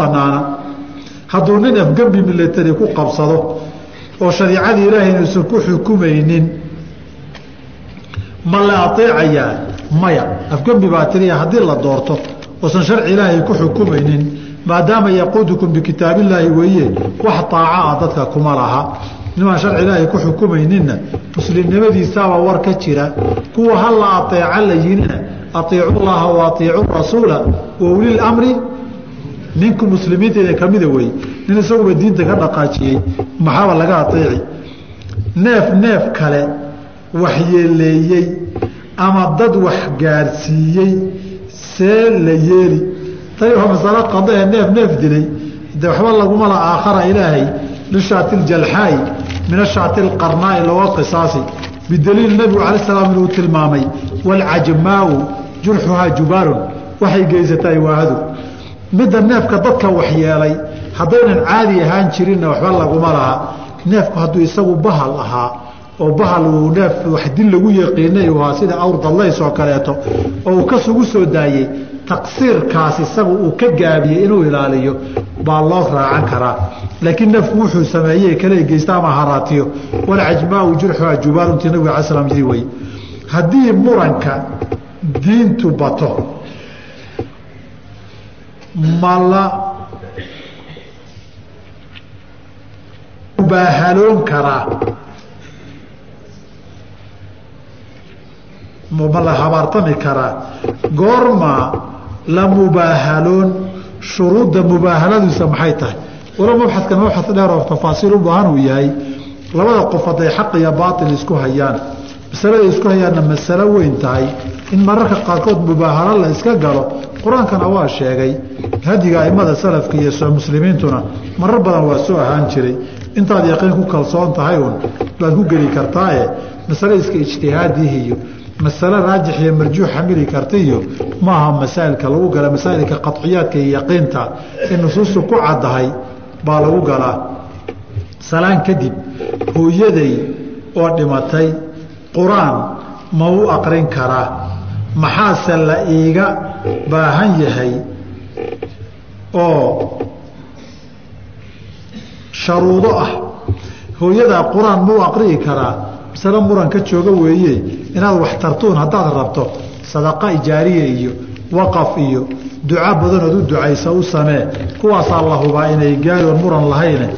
banaana hadduu nin afgembi milatari ku qabsado oo shariicadii ilaahay inuusan ku xukumaynin ma la aeecayaa maya afgembi baa tiriya haddii la doorto oosan sharci ilaahay ku xukumaynin maadaama yaquudukum bikitaabillaahi weeye wax taaca ah dadka kuma laha. Nimaan sharci ilaahay ku xukumayninna muslimnimadiisaaba war ka jira. Kuwa ha la aeeca la yinina aiicu llaha wa rasuula wa ulil ninku muslimiinteeda kamida wey nin isaguba diinta ka dhaqaajiyey. Maxaaba laga aeeci neef neef kale waxyeeleeyey ama dad wax gaarsiiyey see la yeeli. Tani waa masalo qadae neef neef dilay. De waxba laguma la aakhara ilaahay. Lishaati ljalxaa'i min ashaati lqarnaa'i looga qisaasi. Bidaliil nabigu cala salaam inuu tilmaamay waalcajmaau jurxuhaa jubaarun waxay geysataay waahadu midda neefka dadka waxyeelay haddaynan caadi ahaan jirinna waxba laguma laha. Neefku hadduu isagu bahal ahaa oo bahal uu neef wax dil lagu yaqiinay u ahaa sida awr dallays oo kaleeto oo uu kasugu soo daayey taqsiirkaas isagu uu ka gaabiyey inuu ilaaliyo baa loo raacan karaa. Laakiin neefku wuxuu sameeyey kale geysta ama haraatiyo. Walcajmaau jurxuha jubaaruntii nabiga ala slam yiri wey haddii muranka diintu bato ma la mubaahaloon karaa ma la habaartami karaa goorma la mubaahaloon shuruudda mubaahaladiisa maxay tahay? Walo mabxadkan mabxad dheer oo tafaasiil u baahan uu yahay labada qof hadday xaq iyo baail isku hayaan masalada isku hayaanna masalo weyn tahay in mararka qaarkood mubaahalo la iska galo. Qur'aankana waa sheegay hadiga aimada salafka iyo muslimiintuna marar badan waa soo ahaan jiray. Intaad yaqiin ku kalsoon tahay un baad ku geli kartaaye. Masale iska ijtihaadihi iyo masale raajix iyo marjuux xamili karta iyo maaha masaa'ilka lagu gala masaa'ilka qaciyaadka iyo yaqiinta ee nusuustu ku caddahay baa lagu galaa salaan kadib hooyaday oo dhimatay qur'aan ma u aqrin karaa. Maxaase la iiga baahan yahay oo sharuudo ah? Hooyadaa qur'aan ma u aqri'i karaa. Masale muran ka jooga weeye inaad wax tartuun haddaad rabto sadaqa ijaariya iyo waqaf iyo duco badanood u ducaysa u samee. Kuwaasaa la hubaa inay gaari oon muran lahayne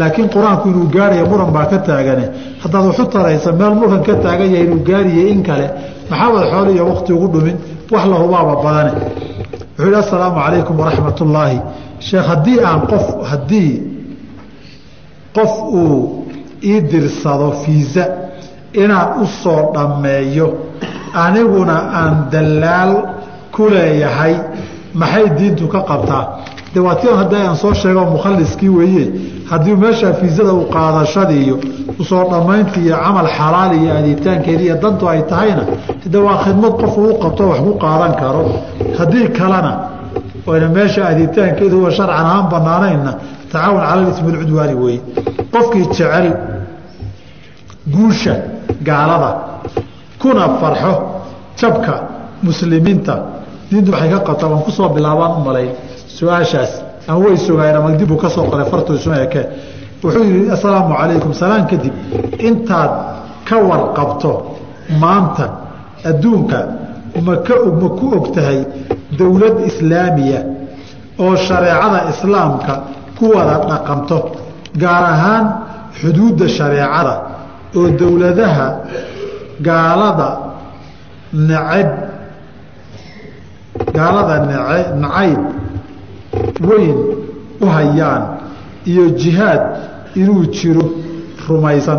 laakiin qur'aanku inuu gaaraya muran baa ka taagane. Haddaad waxu taraysa meel muran ka taagan yahay inuu gaariye in kale maxaabad xoole iyo waqti ugu dhumin? Wax la hubaaba badane. Wuxuu yidhi assalaamu calaykum waraxmat ullaahi sheekh haddii aan qof haddii qof uu ii dirsado fiisa inaan u soo dhammeeyo aniguna aan dallaal ku leeyahay maxay diintu ka qabtaa de waa aan soo sheego mukhaliskii weeye haddii meeshaa fiisada u qaadashadii iyo u soo dhammayntii iyo camal xalaal iyo aaditaankeedii iyo dantu ay tahayna de waa khidmad qof uu qabto wax ku qaadan karo haddii kalena oyna meesha aaditaankeedu wa sharcan ahaan banaanaynna tacaawun cala ismi lcudwaani weeye. Qofkii jecel guusha gaalada kuna farxo jabka muslimiinta diintu waxay ka qabtaa waan ku soo bilaabaan u malayn su'aashaas aan way sogayn ama dibu ka soo qoray fartu isu eke. Wuxuu yidhi assalaamu calaykum. Salaan kadib intaad ka warqabto maanta adduunka maka ma ku og tahay dowlad islaamiya oo shareecada islaamka ku wada dhaqanto gaar ahaan xuduudda shareecada oo dowladaha gaalada nacab gaalada nacayb weyn u hayaan iyo jihaad inuu jiro rumaysan.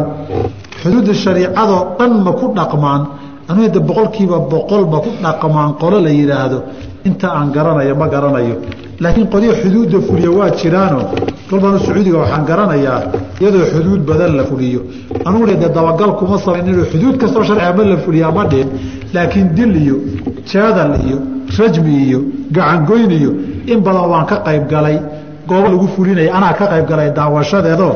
Xuduudda shariicadoo dhan ma ku dhaqmaan anugu de boqolkiiba boqol ma ku dhaqmaan qolo la yidhaahdo. Inta aan garanayo ma garanayo. Laakiin qolyo xuduudda fuliya waa jiraano. Kolbanu sacuudiga waxaan garanayaa iyadoo xuduud badan la fuliyo. Anuguna de dabagal kuma samayn inuu xuduud kastoo sharciga ma la fuliyaa ma dhin laakiin dil iyo jaadal iyo rajmi iyo gacangoyn iyo in badan waan ka qayb galay goobo lagu fulinaya anaa ka qayb galay daawashadeedoo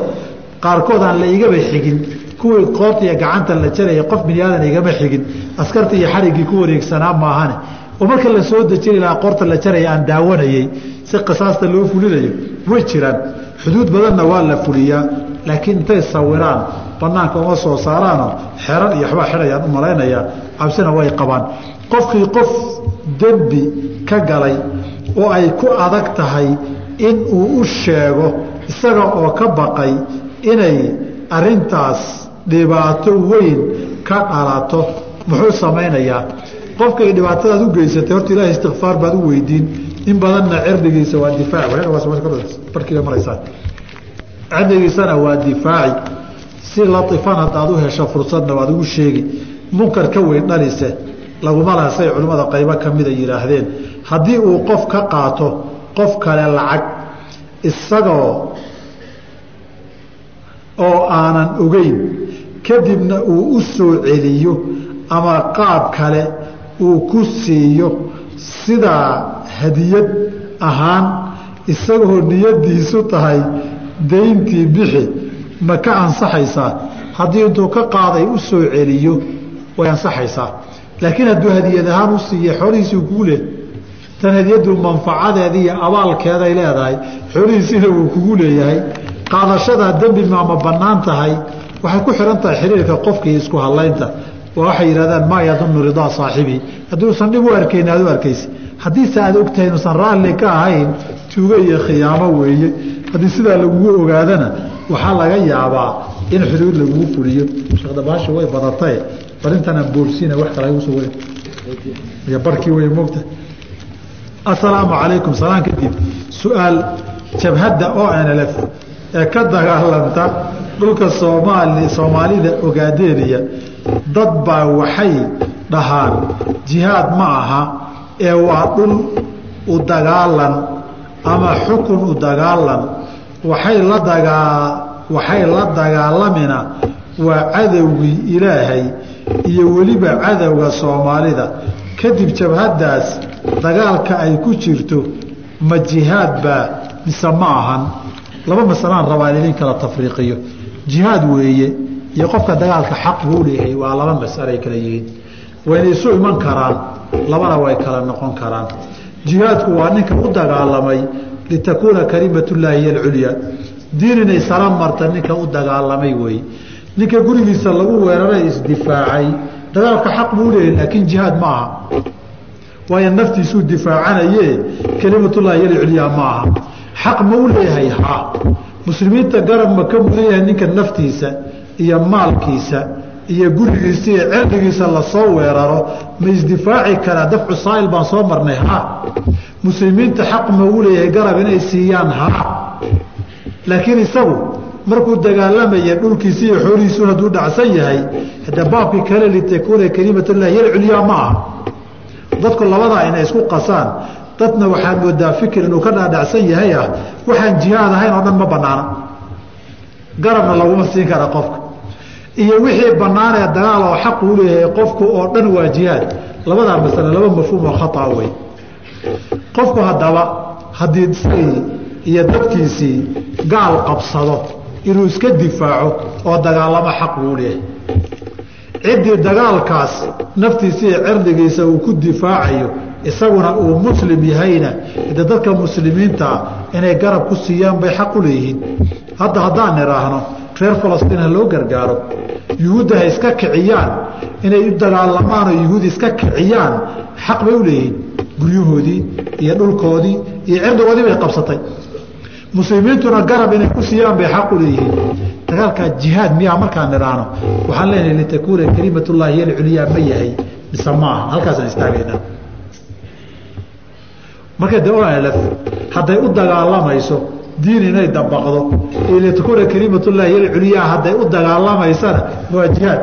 qaarkood aan la igaba xigin kuwii qoorta iyo gacanta la jaraya qof bini aadan igama xigin askarta iyo xariggii ku wareegsanaa maahane. Oo marka la soo lahaa qorta la jaraya aan daawanayey si qisaasta loo fulinayo way jiraan. Xuduud badanna waa la fuliyaa laakiin intay sawiraan banaanka uma soo saaraano xeran iyo waxbaa xidhayaan u malaynayaa cabsina way qabaan. Qofkii qof dembi ka galay oo ay ku adag tahay in uu u sheego isaga oo ka baqay inay arintaas dhibaato weyn ka dhalato muxuu samaynayaa? Qofkay dhibaatadaad u geysatay horta ilahay istikfaar baad u weydiin. In badanna cirdigiisa waa maraysaa cirdigiisana waa difaaci si latifan haddaad u hesho fursadna waad ugu sheegi. Munkar ka weyn dhalise laguma laha say culimmada qaybo ka mida yidhaahdeen haddii uu qof ka qaato qof kale lacag isagoo oo aanan ogeyn kadibna uu u soo celiyo ama qaab kale uu ku siiyo sidaa hadiyad ahaan isagoo niyadiisu tahay dayntii bixi ma ka ansaxaysaa? Haddii intuu ka qaaday u soo celiyo way ansaxaysaa laakiin hadduu hadiyad ahaan u siiya xoolihiisii kugu leh tan hadiyaddu manfacadeeda iyo abaalkeeday leedahay xoolihiisiina wuu kugu leeyahay. Qaadashadaa dembi maama bannaan tahay waxay ku xihan tahay xiriirka qofkii isku hadlaynta. Waxay yidhahdaan maa yadunnu ridaa saaxibii hadduusan dhib u arkayn aad u arkaysa haddiise aad ogtahay inuusan raalli ka ahayn tuugo iyo khiyaamo weeye. Haddii sidaa lagugu ogaadana waxaa laga yaabaa in xuduud lagugu fuliyo. Sheekdabaashu way badatae barintanaan boorsiina wax kale igu soo wari iyo barkii way moogta. Assalaamu calaykum. Salaan kadib. Su'aal jabhadda o nlf ee ka dagaalanta dhulka soomaali soomaalida ogaadeeniya dad baa waxay dhahaan jihaad ma aha ee waa dhul u dagaalan ama xukun u dagaalan. Waxay la dagaa waxay la dagaalamina waa cadowgii ilaahay iyo weliba cadowga soomaalida. Kadib jabhaddaas dagaalka ay ku jirto ma jihaad baa mise ma ahan. Laba masalaan rabaa in idin kala tafriiqiyo. Jihaad weeye iyo qofka dagaalka xaq buu leeyahay waa laba masale ay kala yihiin. Wayna isu iman karaan labana way kala noqon karaan. Jihaadku waa ninka u dagaalamay litakuuna kalimatullaahi hiy alculyaa diin inay sala marta ninka u dagaalamay weeye ninka gurigiisa lagu weeraray isdifaacay dagaalka xaq buu leeyahay laakiin jihaad ma aha. Waayo naftiisuu difaacanaye kalimatullahi hiy alculyaa ma aha. Xaq ma u leeyahay ha. Muslimiinta garab ma ka mudan yahay ninka naftiisa iyo maalkiisa iyo gurigiisa iyo cirdigiisa la soo weeraro ma isdifaaci karaa dafcu saa'il baan soo marnay ha. Muslimiinta xaq ma u leeyahay garab inay siiyaan ha. Laakiin isagu markuu dagaalamaya dhulkiisa iyo xoolihiisu hadduu dhacsan yahay hada baabkii kale litakuuna kalimatullahi hiy alculyaa ma aha. Dadku labadaa inay isku qasaan dadna waxaa moodaa fikir inuu ka dhaadhacsan yahay ah waxaan jihaad ahayn oo dhan ma banaana garabna laguma siin kara qofka. Iyo wixii banaanee dagaal oo xaq uu leeyahay qofku oo dhan waa jihaad. Labadaa masale laba mafhuum oo khata wey. Qofku haddaba haddii iyo dadkiisii gaal qabsado inuu iska difaaco oo dagaalamo xaq buu leeyahay. Ciddii dagaalkaas naftiisa cirdigiisa uu ku difaacayo isaguna uu muslim yahayna de dadka muslimiintaa inay garab ku siiyaan bay xaq u leeyihiin. Hadda haddaan idhaahno reer falastiin ha loo gargaaro. Yuhuudda ha iska kiciyaan. Inay u dagaalamaan oo yuhuud iska kiciyaan xaq bay u leeyihiin. Guryahoodii iyo dhulkoodii iyo cirdigoodii bay qabsatay muslimiintuna garab inay ku siiyaan bay xaq u leeyihiin. Dagaalkaa jihaad miyaa markaan idhaahno waxaan leenahay litakuuna kalimatullahi hiy alculyaa ma yahay. Mise maaha halkaasaan istaagaynaa marka de olf hadday u dagaalamayso diin inay dabaqdo litakuuna kalimatullahi hiy alculyaa hadday u dagaalamaysana waa jihaad.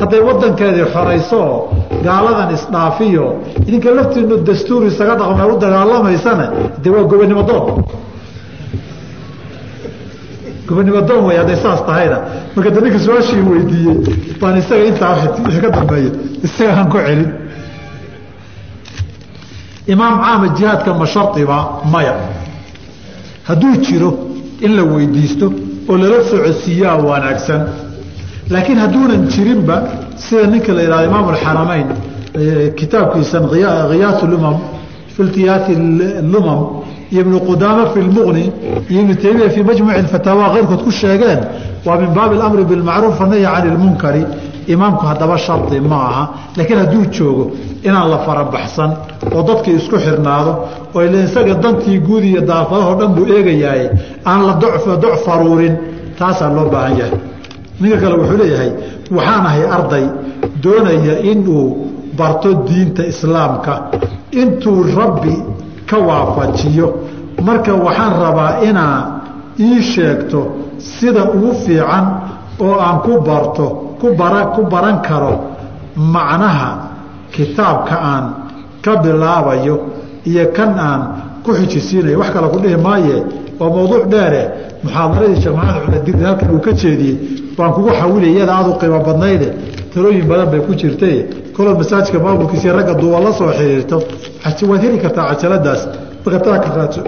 Hadday wadankeedii xorayso oo gaaladan isdhaafiyo idinka laftiinu dastuur isaga dhaqma u dagaalamaysana de waa gobonimo doon gobonimo doon wey hadday saas tahayna marka da ninka su'aashii weydiiyey baan isaga intaa wixii ka dambeeya isagaan ku celin imaam caama jihaadka ma shardiba maya hadduu jiro in la weydiisto oo lala socodsiiyaa wanaagsan laakiin hadduunan jirinba sida ninka la yidhahdo imaam alxaramayn kitaabkiisan khiyaat lumam fi iltiyaati lumam iyo ibnu qudaama fi lmuqni iyo ibnu taymiya fii majmuci fataawa keyrkood ku sheegeen waa min baabi alamri bilmacruuf anahyi cani lmunkari imaamku haddaba shardi ma aha laakiin hadduu joogo inaan la farabaxsan oo dadkii isku xirnaado oo ila isaga dantii guud iyo daafadahoo dhan buu eegayahay aan la doc faruurin taasaa loo baahan yahay. Ninka kale wuxuu leeyahay waxaan ahay arday doonaya inuu barto diinta islaamka. Intuu rabbi ka waafajiyo. Marka waxaan rabaa inaa ii sheegto sida ugu fiican oo aan ku barto ku bara ku baran karo macnaha kitaabka aan ka bilaabayo iyo kan aan ku xijisiinayo wax kale ku dhihi maaye? Waa mawduuc dheere muxaadaradii sheekh maxamed culadir halkan uu ka jeediyey baan kugu xawilay iyada aad u qiimo badnayde talooyin badan bay ku jirtay koloo masaajidka maamulkiisa ragga duuba la soo xiriirto waad heli kartaa cajaladaas. Marka taa ka raadso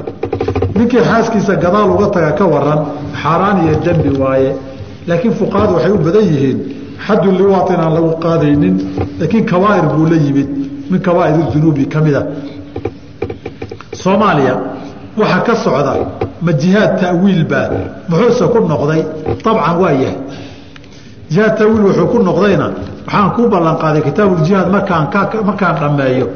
ninkii xaaskiisa gadaal uga taga ka waran xaaraan iyo dembi waaye. Laakiin fuqahadu waxay u badan yihiin xaddu liwaat inaan lagu qaadaynin laakiin kabaa'ir buu la yimid. Min kabaa'ir dunuubi ka mida soomaaliya waxaa ka socda ma jihaad ta'wiil baa muxuuse ku noqday abcan waa yahay. Jihaad ta'wiil wuxuu ku noqdayna waxaan kuu ballanqaaday kitaabuuljihaad markaan dhammeeyo.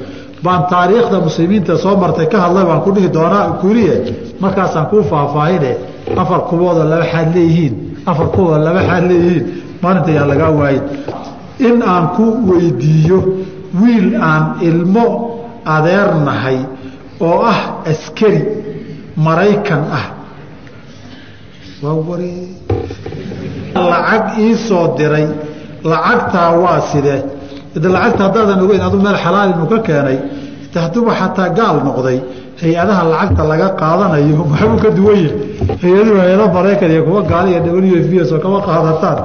Baan taariikhda muslimiinta soo martay ka hadlay baan ku dhihi doonaa kuriye markaasaan kuu faahfaahine afar kuboodoo laba xaad leeyihiin afar kuboodoo laba xaad leeyihiin maalinta yaan lagaa waayin in aan ku weydiiyo wiil aan ilmo adeernahay oo ah askari maraykan ah. Lacag ii soo diray lacagtaa waa sidee de lacagta haddaadan ogeyn adu meel xalaal inuu ka keenay de hadduuba xataa gaal noqday hay'adaha lacagta laga qaadanayo maxbuu ka duwan yahay. Hay'aduhu hay'ada maraykan iyo kuwa gaali iyo w f s oo kama qaadataan.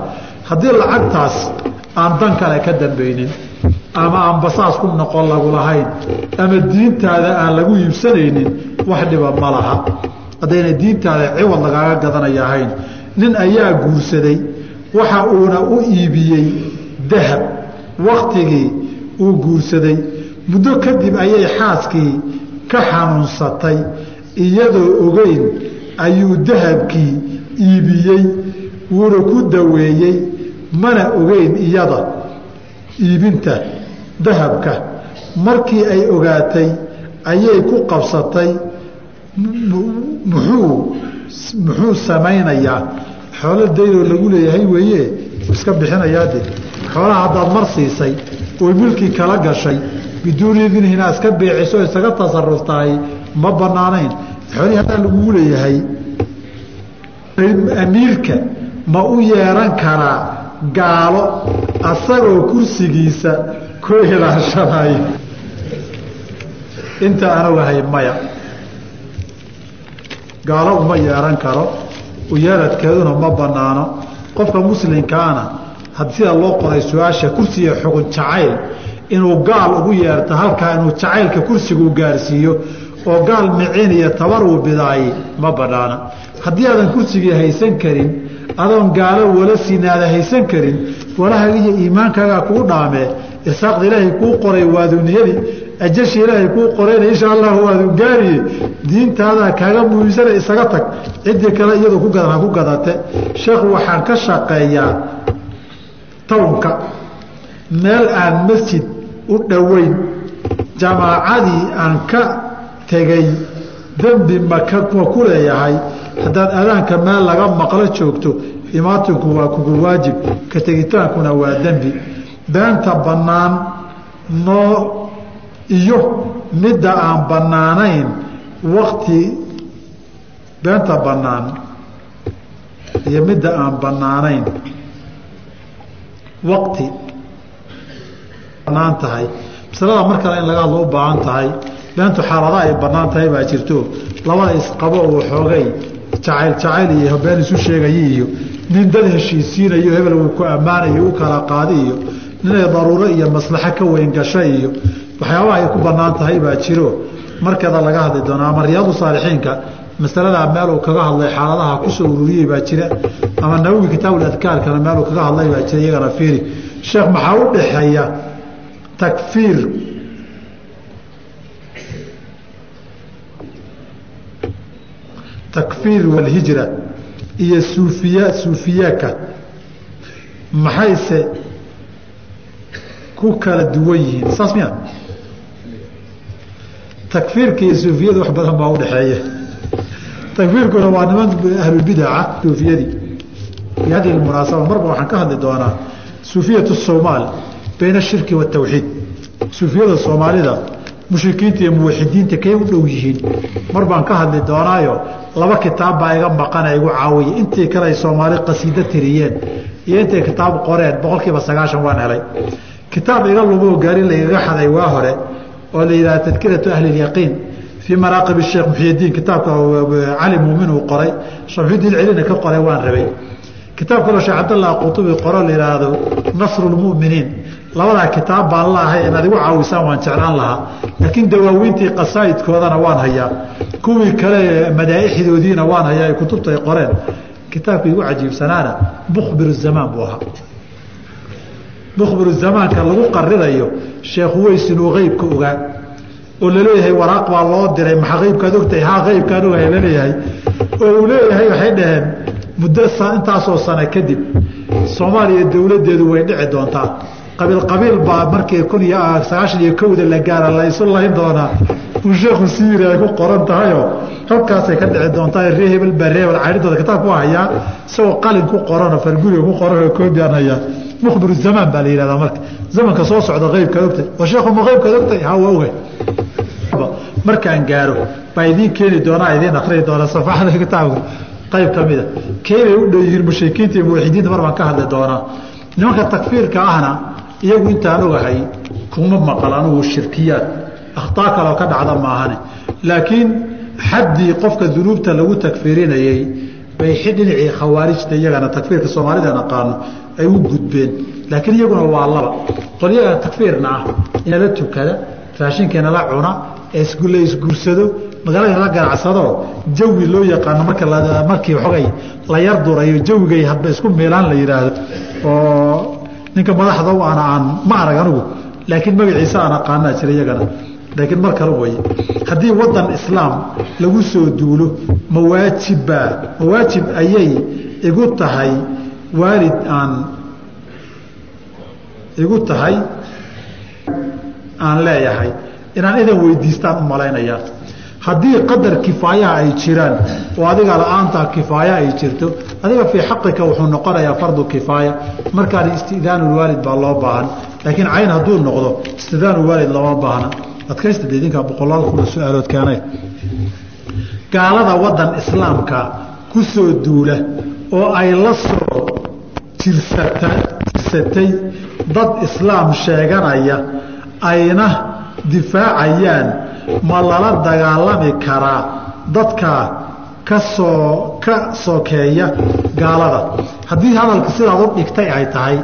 Haddii lacagtaas aan dan kale ka dambaynin ama aan basaas ku noqon lagu lahayn ama diintaada aan lagu iibsanaynin wax dhiba ma laha. Haddayna diintaada ciwad lagaaga gadanaya ahayn nin ayaa guursaday waxa uuna u iibiyey dahab waktigii uu guursaday. Muddo kadib ayay xaaskii ka xanuunsatay iyadoo ogeyn ayuu dahabkii iibiyey wuuna ku daweeyey mana ogeyn iyada iibinta dahabka. Markii ay ogaatay ayay ku qabsatay muxuu muxuu samaynayaa xoolo daynoo lagu leeyahay weeye iska bixinayaade xoolaha haddaad mar siisay oy milkii kala gashay biduuni inaad iska beeciso isaga tasaruftahay ma banaanayn xoolihii haddaa lagugu leeyahay amiirka ma u yeeran karaa gaalo asagoo kursigiisa ku ilaashanayo inta anagahay maya gaalo uma yeeran karo uyeeradkeeduna ma banaano qofka muslimkaana had sida loo qoray su'aasha kursiga xugun jacayl inuu gaal ugu yeerto halkaa inuu jacaylka kursigu gaarsiiyo oo gaal miciin iyo tabar uu bidaaye ma banaana haddii aadan kursigii haysan karin adoon gaalo wala sinaada haysan karin walahaaga iyo iimaankaagaa kuu dhaamee irsaaqda ilaahay kuu qoray waaduniyadi ajasha ilaahay kuu qorayna insha allahu waadun gaariye diintaadaa kaaga muhiimsana isaga tag. Ciddii kale iyadoo ku gadan ha ku gadate sheekhu waxaan ka shaqeeyaa townka. Meel aan masjid u dhoweyn jamaacadii aan ka tegay dembi maka ma ku leeyahay. Haddaad adaanka meel laga maqlo joogto imaatinku waa kugu waajib ka tegitaankuna waa dembi. Beenta bannaan noo iyo midda aan bannaanayn wakti beenta bannaan iyo midda aan bannaanayn wakti bannaan tahay. Masalada mar kale in laga hadlo u baahan tahay beentu xaalada ay bannaan tahay baa jirto. Labada isqabo uu xoogay jacayl jacayl iyo been isu sheegaya iyo nin dad heshiisiinayo hebel uu ku ammaanayo u kala qaadi iyo ninay daruuro iyo maslaxo ka weyn gasha iyo waxyaabaha ay ku bannaan tahay baa jiro. Markeeda laga hadli doona ama riyaadu saalixiinka masaladaa meel uu kaga hadlay xaaladaha ku soo ururiyey baa jira. Ama nawowi kitaabul adkaarkana meel uu kaga hadlay baa jira iyagana fiiri. Sheekh maxaa u dhaxeeya takfiir? Takfiir walhijra iyo suufiya suufiyaaka maxayse ku kala duwan yihiin? Saas miya takfiirka iyo suufiyada wax badan baa udhaxeeya takfiirkuna waa niman ahlulbidaca suufiyadii. Fi hadihi munaasaba marba waxaan ka hadli doonaa suufiyat somaal bayna ashirki waatawxiid suufiyada soomaalida mushrikiinta iyo muwaxidiinta kay u dhow yihiin. Mar baan ka hadli doonaayo laba kitaab baa iga maqana igu caawiya. Intii kale ay soomaali qasiido tiriyeen iyo intay kitaab qoreen boqol sagaashan waan helay. Kitaab iga lumoo gaari lagaga xaday waa hore oo la yidhaha tadkiratu ahli lyaqiin fii maraaqib sheekh muxyidiin kitaabka cali muumin uu qoray. Shamxudiin celina ka qoray waan rabay. Kitaab kaloo sheekh cabdallah qutubi qoro la yidhaahdo nasru lmuminiin labadaa kitaab baan laahay inaad igu caawisaan waan jeclaan lahaa. Laakiin dawaaweyntii qasaa'idkoodana waan hayaa. Kuwii kale madaaixdoodiina waan hayaa ay kutubta ay qoreen. Kitaabka igu cajiibsanaana mukhbiru zamaan buu ahaa mukhbiru zamaanka lagu qarinayo sheekh weys inuu qeybka ogaa oo la leeyahay waraaq baa loo diray maxaa qeybkaad ogtahay? Haa qeybkaan ogahay la leeyahay oo uu leeyahay waxay dhaheen muddo intaasoo sano kadib soomaaliya dowladdeedu way dhici doontaa. Qabiil qabiil baa markii kun iyo sagaashan iyo kowda la gaara la isu layn doonaa. Uu sheekhu siiri ay ku qoran tahayoo halkaasay ka dhici doontaa ree hebel baa ree hebel caydhidooda kitaabku waa hayaa. Isagoo qalin ku qoranoo farguriga ku qoranoo koobiyaan hayaa mukhbiru zamaan baa la yihahdaa marka. Zamanka soo socda qeybkaad ogtay waa sheekhu ma qeybkaad ogtay haa waa ogay. Markaan gaaro baa idiin keeni doonaa idiin akriyi doona safaxada kitaabka qayb ka mida keybay u dhow yihiin mushrikiinta iyo muwaxidiinta mar baan ka hadli doonaa. Nimanka takfiirka ahna iyagu intaan ogahay kuma maqal anugu shirkiyaad. Akhtaa kaloo ka dhacda maahane. Laakiin xaddii qofka dunuubta lagu takfiirinayey bay dhinacii khawaarijta iyagana takfiirka soomaalida naqaano ay u gudbeen. Laakiin iyaguna waa laba. Qolyaga takfiirna ah. Inala tukada raashinkeena la cuna la isguursado magaalada la ganacsado jawi loo yaqaano marka markii xogay la yar durayo jawigay hadba isku meelaan la yidhaahdo oo ninka madaxda ana aan ma arag anigu laakiin magaciisa aan aqaanaa jira iyagana laakiin mar kale way haddii wadan islaam lagu soo duulo mawaajibbaa mawaajib ayay igu tahay waalid aan igu tahay aan leeyahay. Inaan idan weydiistaan u malaynayaa. Haddii qadar kifaayaha ay jiraan oo adiga la'aanta kifaaya ay jirto adiga fii xaqika wuxuu noqonayaa fardu kifaaya. Markaan istidaanulwaalid baa loo baahan. Laakiin cayn hadduu noqdo istidaanulwaalid looma baahna adkaysta idinkaa boqolaal kuna su'aalood keenay. Gaalada wadan islaamka ku soo duula oo ay la soo jirsatay dad islaam sheeganaya ayna difaacayaan ma lala dagaalami karaa dadka ka soo ka sokeeya gaalada. Haddii hadalka sidaad u dhigtay ay tahay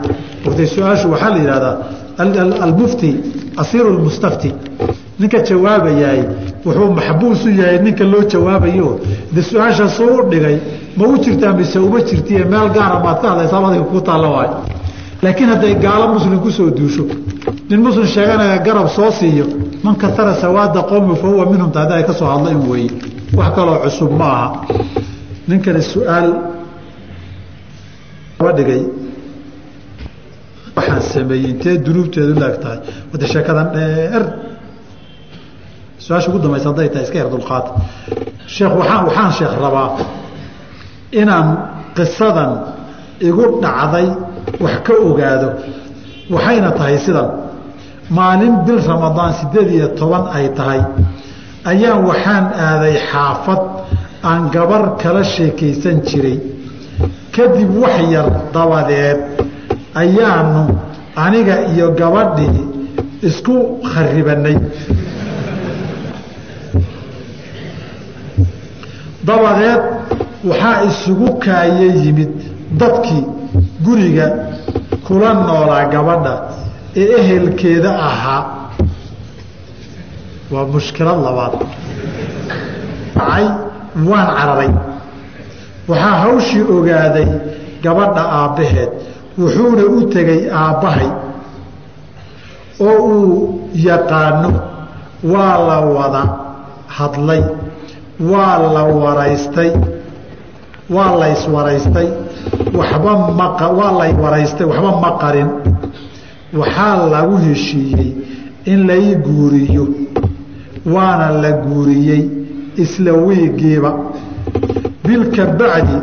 ortay su'aashu waxaa la yidhahdaa almufti asiiru lmustafti ninka jawaabayaay wuxuu maxbuus u yahay ninka loo jawaabayo. De su'aasha suu u dhigay ma u jirtaa mise uma jirtiye? Meel gaara maad ka hadlaysaa adiga ku taalla waay. Laakiin hadday gaalo muslim ku soo duusho nin muslim sheeganaya garab soo siiyo man katara sawaada qowmi fa huwa minhum taada ay ka soo hadla in weeye. Wax kaloo cusub ma aha. Ninkani su'aal dhigay waxaan sameeyey intee dunuubteedu laag tahay wada sheekadan dheer su'aasha ugu dambaysa hadday tahay iska yar dulqaata sheekh waaan waxaan sheekh rabaa inaan qisadan igu dhacday wax ka ogaado waxayna tahay sidan maalin bil ramadaan sideed iyo toban ay tahay ayaan waxaan aaday xaafad aan gabar kala sheekaysan jiray kadib wax yar dabadeed ayaanu aniga iyo gabadhii isku kharibannay dabadeed waxaa isugu kaaye yimid dadkii guriga kula noolaa gabadha ee ehelkeeda ahaa. Waa mushkilad labaad. Waan cararay. Waxaa hawshii ogaaday gabadha aabbaheed wuxuuna u tegey aabbahay oo uu yaqaano waa la wada hadlay waa la waraystay waa layswaraystay waxba ma waa lay waraystay waxba ma qarin waxaa lagu heshiiyey in lay guuriyo waana la guuriyey isla wiigiiba bilka bacdi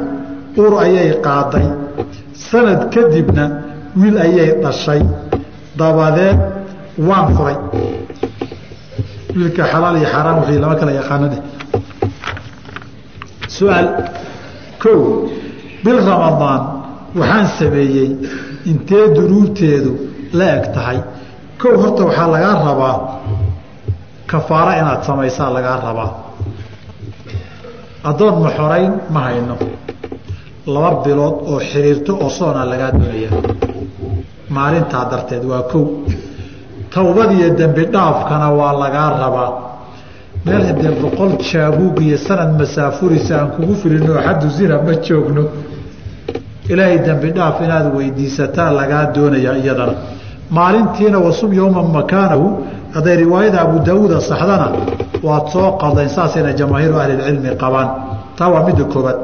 ur ayay qaaday sanad kadibna wiil ayay dhashay. Dabadeed waan furay. Wiilka xalaal iyo xaaraan wixii lama kala yaqaano dheh su'aal kow. Bil ramadaan waxaan sameeyey intee dunuubteedu la eg tahay? Kow horta waxaa lagaa rabaa kafaaro inaad samaysaa lagaa rabaa. Addoon ma xorayn ma hayno laba bilood oo xiriirto oo soonaa lagaa doonaya maalintaa darteed waa kow. Towbad iyo dembi dhaafkana waa lagaa rabaa. Meel hadee boqol jaabuug iyo sanad masaafurisa aan kugu filinoo xaddu zina ma joogno. Ilaahay dembi dhaaf inaad weydiisataa lagaa doonayaa iyadana. Maalintiina wasum yowma makaanahu hadday riwaayada abu daawuud asaxdana waad soo qadayn saasayna jamaahiiru ahlilcilmi qabaan. Taa waa midda koobaad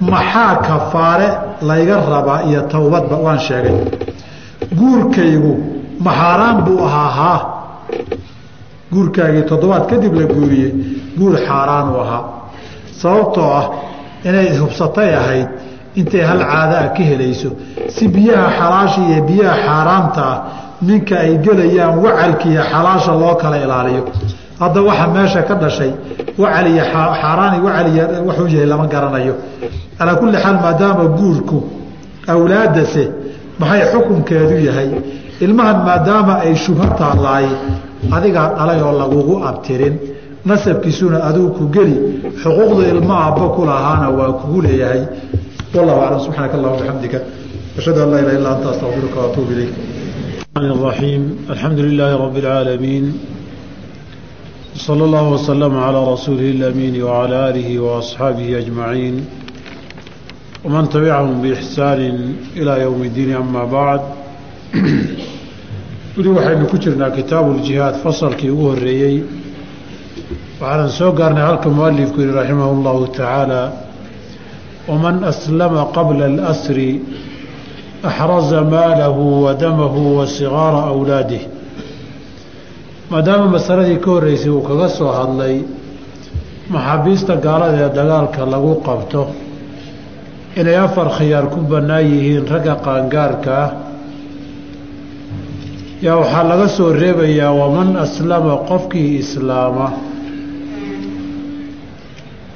maxaa kafaare layga rabaa iyo towbadba waan sheegay. Guurkaygu maxaaraan buu ahaa haa guurkaagii toddobaad kadib la guuriyey guur xaaraanu ahaa. Sababtoo ah inay hubsatay ahayd intay hal caadaa ka helayso. Si biyaha xalaasha iyo biyaha xaaraamta ah ninka ay gelayaan wacalka iyo xalaasha loo kala ilaaliyo hadda waxa meesha ka dhashay wacal iyo xaaraani wacaliy waxuu yahay lama garanayo calaa kulli xaal maadaama guurku awlaadase maxay xukunkeedu yahay ilmahan maadaama ay shubha taalaay adigaa dhalay oo lagugu abtirin nasabkiisuna adigu ku geli xuquuqda ilmo aabba ku lahaana waa kugu leeyahay wallahu aclam subxaanaka allah bixamdika ashhadu an laa ilaha illa anta astaqfiruka waatuubu ilayk الرحيم الحمد لله رب العالمين صلى الله وسلم على رسوله الأمين وعلى آله وأصحابه أجمعين ومن تبعهم بإحسان إلى يوم الدين أما بعد weli waxaynu ku jirnaa kitaabu ljihaad fasalkii ugu horeeyey waxaanan soo gaarnay halka mualifku yihi raximah اllahu tacaala waman aslama qabla اlasri axraza maalahu wa damahu wa sigaara awlaadih maadaama masaladii ka horreysay uu kaga soo hadlay maxaabiista gaalada ee dagaalka lagu qabto inay afar khiyaar ku bannaan yihiin ragga qaangaarka ah. Yaa waxaa laga soo reebayaa waman aslama qofkii islaama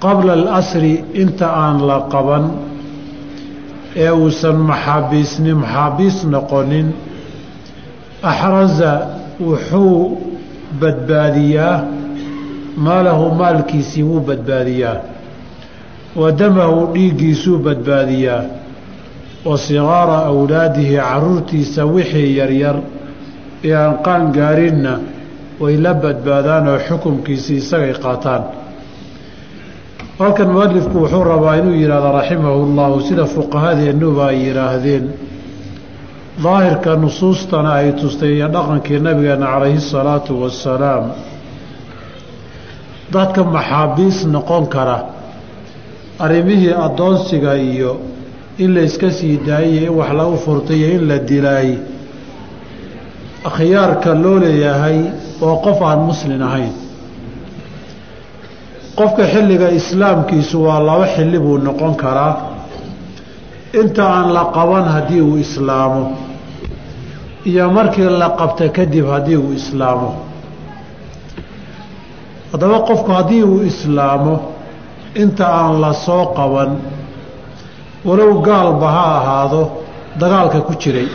qabla alasri inta aan la qaban ee uusan maxaabiisni maxaabiis noqonin axraza wuxuu badbaadiyaa maalahu maalkiisii wuu badbaadiyaa wa damahu dhiiggiisuu badbaadiyaa wa sigaara awlaadihi caruurtiisa wixii yaryar ee aan qaan gaarinna way la badbaadaan oo xukumkiisii isagay qaataan. Halkan mualifku wuxuu rabaa inuu yidhahdo raximahu llahu sida fuqahadeennuba ay yidhaahdeen daahirka nusuustana ay tustay iyo dhaqankii nabigeenna calayhi salaatu wasalaam dadka maxaabiis noqon kara arrimihii addoonsiga iyo in la iska sii daayiyo in wax lagu furtay iyo in la dilaay akhyaarka loo leeyahay oo qof aan muslin ahayn. Qofka xilliga islaamkiisu waa laba xilli buu noqon karaa inta aan la qaban haddii uu islaamo. Iyo markii la qabta kadib haddii uu islaamo. Haddaba qofku haddii uu islaamo inta aan la soo qaban walow gaalba ha ahaado dagaalka ku jiray.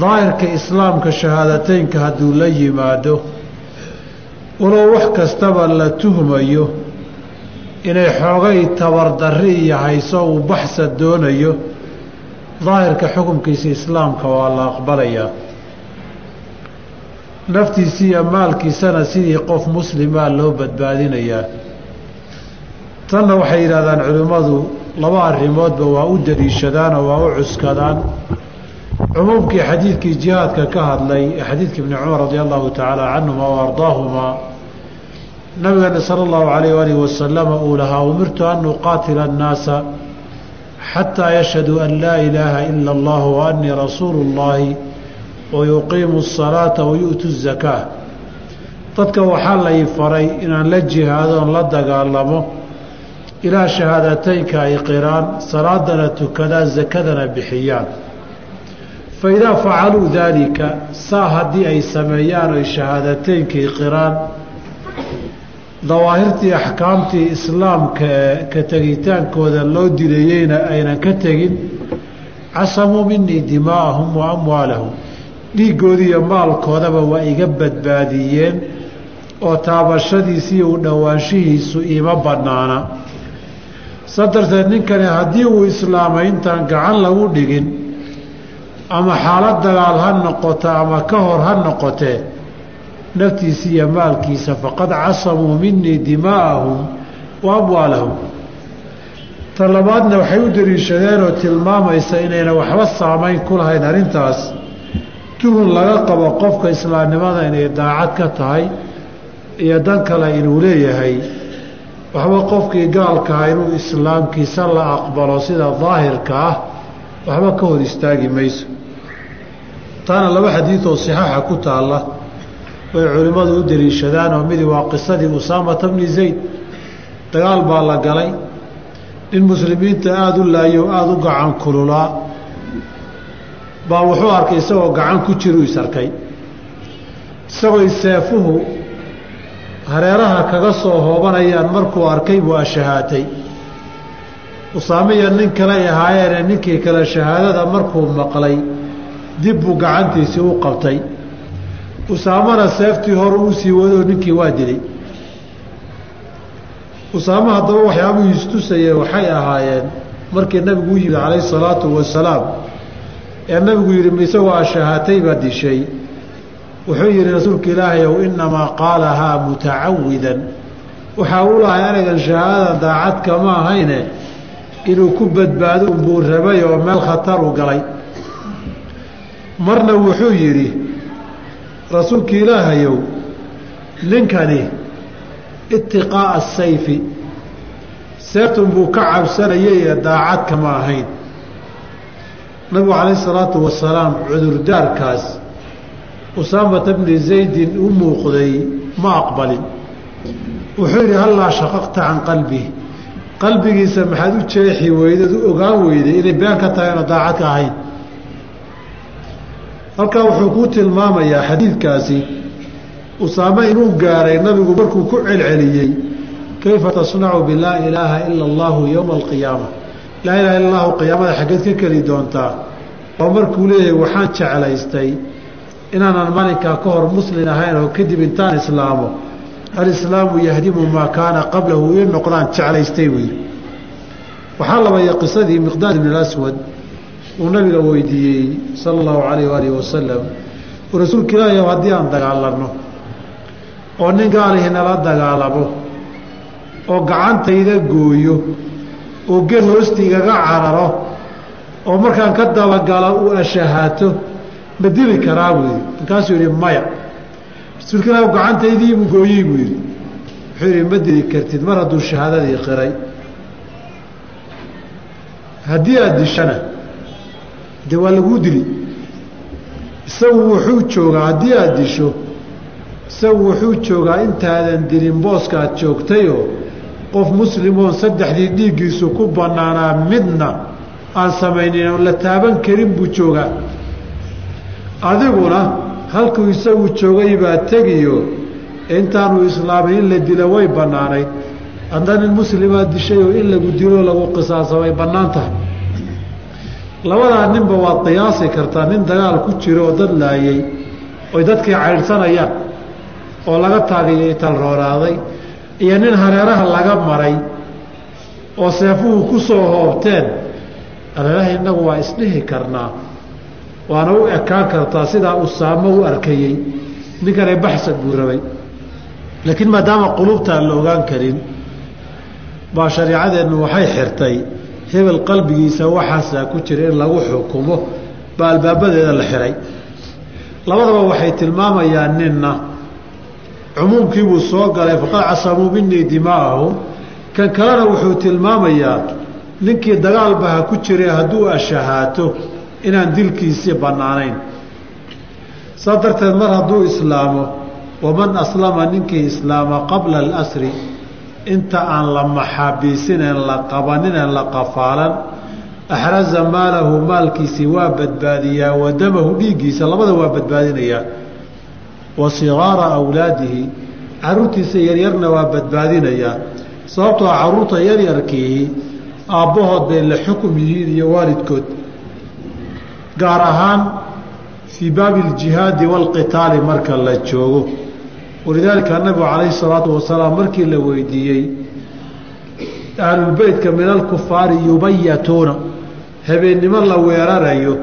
Daahirka islaamka shahaadateynka hadduu la yimaado walow wax kastaba la tuhmayo inay xoogay tabardarri iyo hayso uu baxsa doonayo daahirka xukunkiisa islaamka waa la aqbalayaa naftiisii iyo maalkiisana sidii qof muslimaa loo badbaadinayaa tanna waxay yidhahdaan culimmadu laba arrimoodba waa u daliishadaanoo waa u cuskadaan. Cumuumkii xadiidkii jihaadka ka hadlay xadiidka ibni cumar radi allahu tacaala canhuma wa ardaahumaa nabigeena sala allahu calayh waalih wasalama uu lahaa umirtu an uqaatila annaasa xataa yashhaduu an laa ilaaha ila allah wa annii rasuulu llaahi wa yuqiimu asalaata wa yu'tu dadka waxaa lay faray inaan la jihaadoon la dagaalamo ilaa shahaadateynka ay qiraan salaadana tukadaan sakadana bixiyaan. Fa idaa facaluu daalika saa haddii ay sameeyaan oy shahaadateynkii qiraan dawaahirtii axkaamtii islaamka ka tegitaankooda loo dilayeyna aynan ka tegin casamuu minii dimaa'ahum wa amwaalahum. Dhiiggoodii iyo maalkoodaba waa iga badbaadiyeen oo taabashadiisiiyo u dhowaanshihiisu iima bannaana. Sa darteed ninkani haddii uu islaamay intaan gacan lagu dhigin ama xaalad dagaal ha noqoto ama ka hor ha noqotee naftiisa iyo maalkiisa faqad casamuu minii dimaa'ahum wa amwaalahum. Ta labaadna waxay u dariishadeen oo tilmaamaysa inayna waxba saamayn ku lahayn arrintaas. Tuhun laga qabo qofka islaamnimada inay daacad ka tahay iyo dan kale inuu leeyahay. Waxba qofkii gaalkaha inuu islaamkiisa la aqbalo sida daahirka ah waxba ka hor istaagi mayso. Taana laba xadiid oo saxaaxa ku taalla way culimmadu u daliishadaan oo midi waa qisadii usaamata bni zayd dagaal baa la galay. Nin muslimiinta aada u laayo aada u gacan kululaa baa wuxuu arkay isagoo gacan ku jiru is arkay. Isagoo seefuhu hareeraha kaga soo hoobanayaan markuu arkay buu ashahaatay. Usaame iyo nin kaley ahaayeene ninkii kale shahaadada markuu maqlay dib buu gacantiisii u qabtay usaamana seeftii hore uu sii wadoo ninkii waa dilay usaame haddaba waxyaabuhu istusayeen waxay ahaayeen markii nabigu u yimid calayhi salaatu wasalaam. Ee nabigu yidhi isagoo ashahaatay? baa dishay. Wuxuu yidhi rasuulka ilaahay ow innamaa qaalahaa mutacawidan waxaa u lahay anagan shahaadadan daacad kama ahayne inuu ku badbaado unbuu rabay oo meel khatar u galay. Marna wuxuu yidhi rasuulka ilaahayow ninkani itiqaa'a asayfi seeftun buu ka cabsanayay ee daacad kama ahayn. Nabigu calayhi salaatu wasalaam cudurdaarkaas usaamata bni zaydin u muuqday ma aqbalin. Wuxuu yidhi hallaa shaqaqta can qalbihi qalbigiisa maxaad u jeexi weydeed u ogaan weyday inay been ka tahay oona daacad ka ahayn halkaa wuxuu kuu tilmaamayaa xadiidkaasi. Usaame inuu gaaray nabigu markuu ku celceliyey kayfa tasnacu bilaa ilaaha ila allahu yowma alqiyaama laa ilaha illa allahu qiyaamada xaggeed ka keli doontaa. Oo markuu leeyahay waxaan jeclaystay inaanan maalinkaa ka hor muslin ahayn oo kadib intaan islaamo. Alislaamu yahdimu maa kaana qablahu ii noqdaan jeclaystay wey waxaa labaya qisadii miqdaad ibn aswad uu nabiga weydiiyey sala allahu calayh waalihi wasalam uu rasuulka ilaahi haddii aan dagaalanno oo nin gaalihi nala dagaalamo oo gacantayda gooyo oo gel hoosti igaga cararo oo markaan ka dabagalo uu ashahaato ma dili karaa buu yidhi. Markaasuu yidhi maya rasuulka ilaah gacantaydiibuu gooyey buu yidhi. Wuxuu yidhi ma dili kartid mar hadduu shahaadadii qiray. Haddii aada dishana dee waa laguu dili. Isagu wuxuu joogaa haddii aada disho isagu wuxuu joogaa intaadan dilin booska aad joogtayoo qof muslimoon saddexdii dhiiggiisu ku bannaanaa midna aan samaynin oon la taaban karin buu joogaa. Adiguna halkuu isagu joogay baa tegiyo intaanu islaamin in la dilo way bannaanayd. Hadda nin muslimaa dishayoo in lagu dilo lagu qisaaso way bannaan tahay labadaa ninba waad qiyaasi kartaa nin dagaal ku jiro oo dad laayay oy dadkii caydhsanayaan oo laga taagiyay talrooraaday iyo nin hareeraha laga maray oo seefuhu ku soo hoobteen aleelaha innagu waa isdhihi karnaa waana u ekaan kartaa sidaa usaamo u arkayey ninkane baxsad buu rabay laakiin maadaama qulubta aan la ogaan karin baa shariicadeennu waxay xirtay hebel qalbigiisa waxaasaa ku jira in lagu xukumo baa albaabadeeda la xihay labadaba waxay tilmaamayaan ninna. Cumuumkiibuu soo galay faqad casamuu minii dimaa'ahum kan kalena wuxuu tilmaamayaa ninkii dagaalba ha ku jiray hadduu ashahaato inaan dilkiisii bannaanayn. Saas darteed mar hadduu islaamo waman aslama ninkii islaama qabla alasri inta aan la maxaabiisinen la qabaninen la qafaalan axraza maalahu maalkiisii waa badbaadiyaa wa damahu dhiiggiisa labada waa badbaadinayaa wa sigaara awlaadihi caruurtiisa yaryarna waa badbaadinayaa sababtoo carruurta yaryarkiihi aabbahood bay la xukum yihiin iyo waalidkood gaar ahaan fii baabi aljihaadi waalqitaali marka la joogo walidaalika nabigu calayhi salaatu wasalaam markii la weydiiyey ahlulbeytka min alkufaari yubayatuuna habeennimo la weerarayo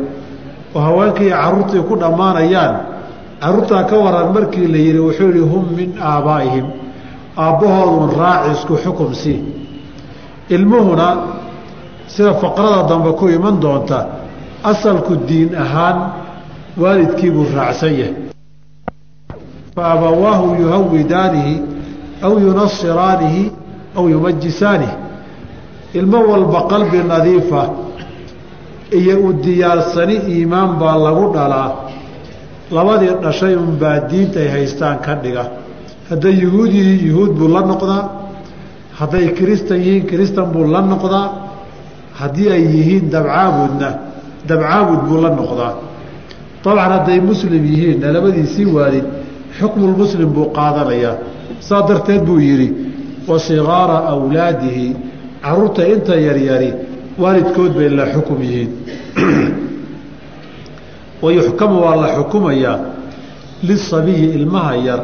oo haweenkaiyo carruurtii ku dhammaanayaan. Carruurtaa ka waran markii la yidhi wuxuu yihi hum min aabaa'ihim aabbahoodun raaci isku xukum sii ilmuhuna sida faqrada dambe ku iman doonta asalku diin ahaan waalidkiibuu raacsan yahay fa abawaahu yuhawidaanihi aw yunasiraanihi aw yumajisaanihi ilmo walba qalbi nadiifa iyo u diyaarsani iimaan baa lagu dhalaa labadii dhashay unbaa diinta ay haystaan ka dhiga hadday yuhuud yihiin yuhuud buu la noqdaa hadday kiristan yihiin kiristan buu la noqdaa haddii ay yihiin dabcaabudna dabcaabud buu la noqdaa dabcan hadday muslim yihiinna labadiisii waalid xukmulmuslim buu qaadanayaa. Saa darteed buu yidhi wa sigaara awlaadihi. Caruurta inta yaryari waalidkood bay la xukum yihiin. Wayuxkamu waa la xukumayaa lisabiyi ilmaha yar.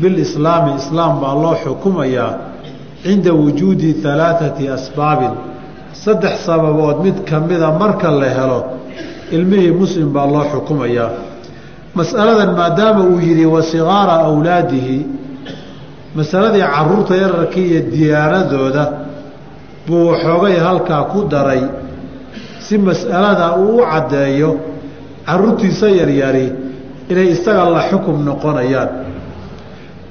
Bilislaami islaam baa loo xukumayaa cinda wujuudi alaaثati asbaabin. Saddex sababood mid kamida marka la helo ilmihii muslim baa loo xukumayaa masaladan maadaama uu yidhi wa sigaara awlaadihi masaladii carruurta yararkii iyo diyaanadooda buu waxoogay halkaa ku daray si mas'alada uu u caddeeyo caruurtiisa yaryari inay isaga la xukum noqonayaan.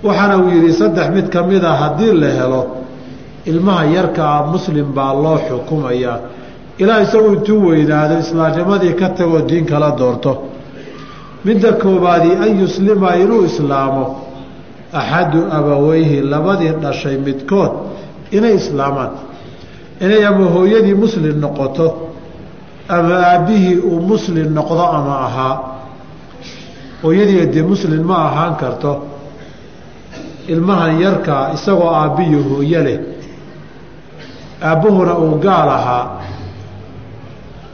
Waxaana uu yidhi saddex mid ka mid a haddii la helo ilmaha yarkaa muslim baa loo xukumayaa ilaa isagu intuu weynaado islaamnimadii ka tagoo diin kala doorto midda koobaadii an yuslima inuu islaamo axadu abaweyhi labadii dhashay midkood inay islaamaan. Inay ama hooyadii muslim noqoto ama aabbihii uu muslim noqdo ama ahaa. Hooyadii dee muslim ma ahaan karto ilmahan yarkaa isagoo aabbiyo hooyo leh aabbuhuna uu gaal ahaa.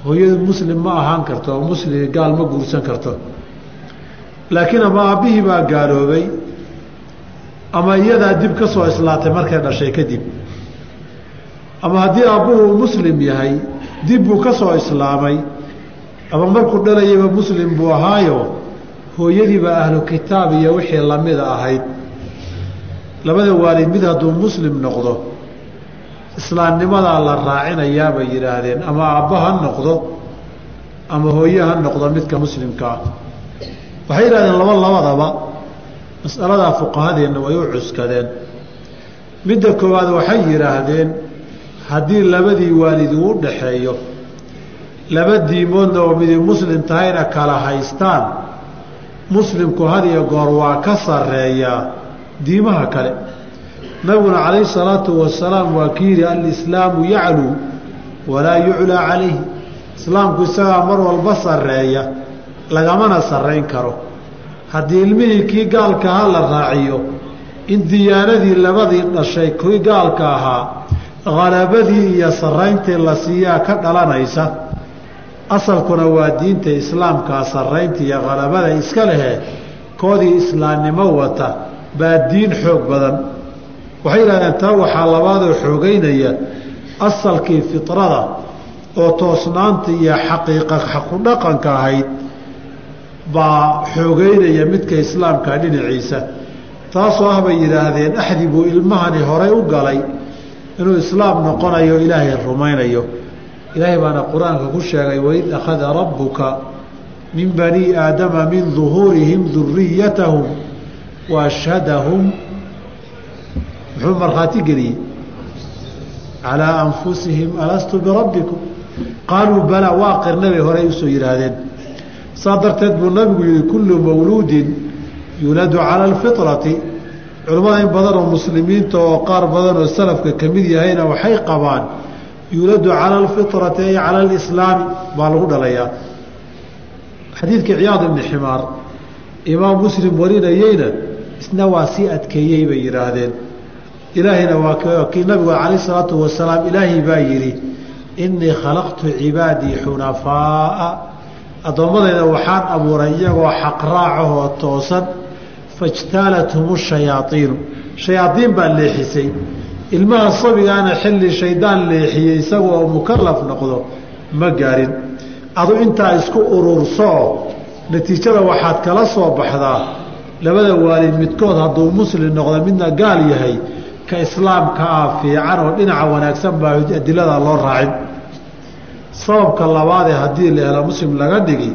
Hooyadu muslim ma ahaan karto oo muslim gaal ma guursan karto laakiin ama aabbihii baa gaaloobay ama iyadaa dib ka soo islaatay markay dhashay kadib. Ama haddii aabbuhu uu muslim yahay dib buu ka soo islaamay ama markuu dhalayaba muslim buu ahaayo hooyadiibaa ahlu kitaab iyo wixii lamida ahayd. Labada waalid mid hadduu muslim noqdo islaamnimadaa la raacinayaa bay yidhaahdeen ama aabba ha noqdo ama hooye ha noqdo midka muslimkaa waxay yidhahdeen laba labadaba masaladaa fuqahadeenna way u cuskadeen. Midda koowaad waxay yidhaahdeen haddii labadii waalid uu u dhaxeeyo laba diimoodna oo midi muslim tahayna kala haystaan. Muslimku had iyo goor waa ka sarreeyaa diimaha kale. Nabiguna calayhi salaatu wasalaam waa ki yidhi alislaamu yacluu walaa yuclaa calayhi. Islaamku isagaa mar walba sarreeya lagamana sarrayn karo. Haddii ilmihii kii gaalka ahaa la raaciyo in diyaanadii labadii dhashay kii gaalka ahaa halabadii iyo sarrayntii la siiyaa ka dhalanaysa asalkuna waa diinta islaamkaa sarraynta iyo halabada iska lehe koodii islaamnimo wata baa diin xoog badan. Waxay yidhahdeen taa waxaa labaadoo xoogeynaya asalkii fitrada oo toosnaanta iyo xaqiiqa xaqudhaqanka ahayd baa xoogeynaya midka islaamka dhinaciisa. Taasoo ah bay yidhaahdeen axdi buu ilmahani horay u galay inuu islaam noqonayo ilaahay rumaynayo. Ilaahay baana qur'aanka ku sheegay waid akhada rabbuka min bani aadama min duhuurihim duriyatahum wa ashhadahum. Muxuu markhaati geliyey calىa anfusihim alastu birabbikum qaaluu balaa waa qirnabay horey u soo yidhaahdeen saa darteed buu nabigu yihi kullu mawluudin yuladu cala alfiطrati culimmada in badan oo muslimiinta oo qaar badan oo salafka ka mid yahayna waxay qabaan yuladu cala alfiطrati ay cala alislaami baa lagu dhalayaa xadiidkii ciyaad ibni ximaar imaam muslim warinayeyna isna waa sii adkeeyey bay yidhaahdeen. Ilaahayna waa kii nabigu calayh isalaatu wasalaam ilaahay baa yidhi innii khalaqtu cibaadii xunafaa'a addoommadayda waxaan abuuray iyagoo xaqraacahoo toosan fajtaalathum shayaaiinu shayaadiin baa leexisay. Ilmaha sabigaana xilli shaydaan leexiyey isagoo mukalaf noqdo ma gaarin. Adu intaa isku urursoo natiijada waxaad kala soo baxdaa. Labada waalid midkood hadduu muslim noqdo midna gaal yahay ka islaamka ah fiican oo dhinaca wanaagsan baa adilada loo raacin sababka labaadee haddii la helo muslim laga dhigi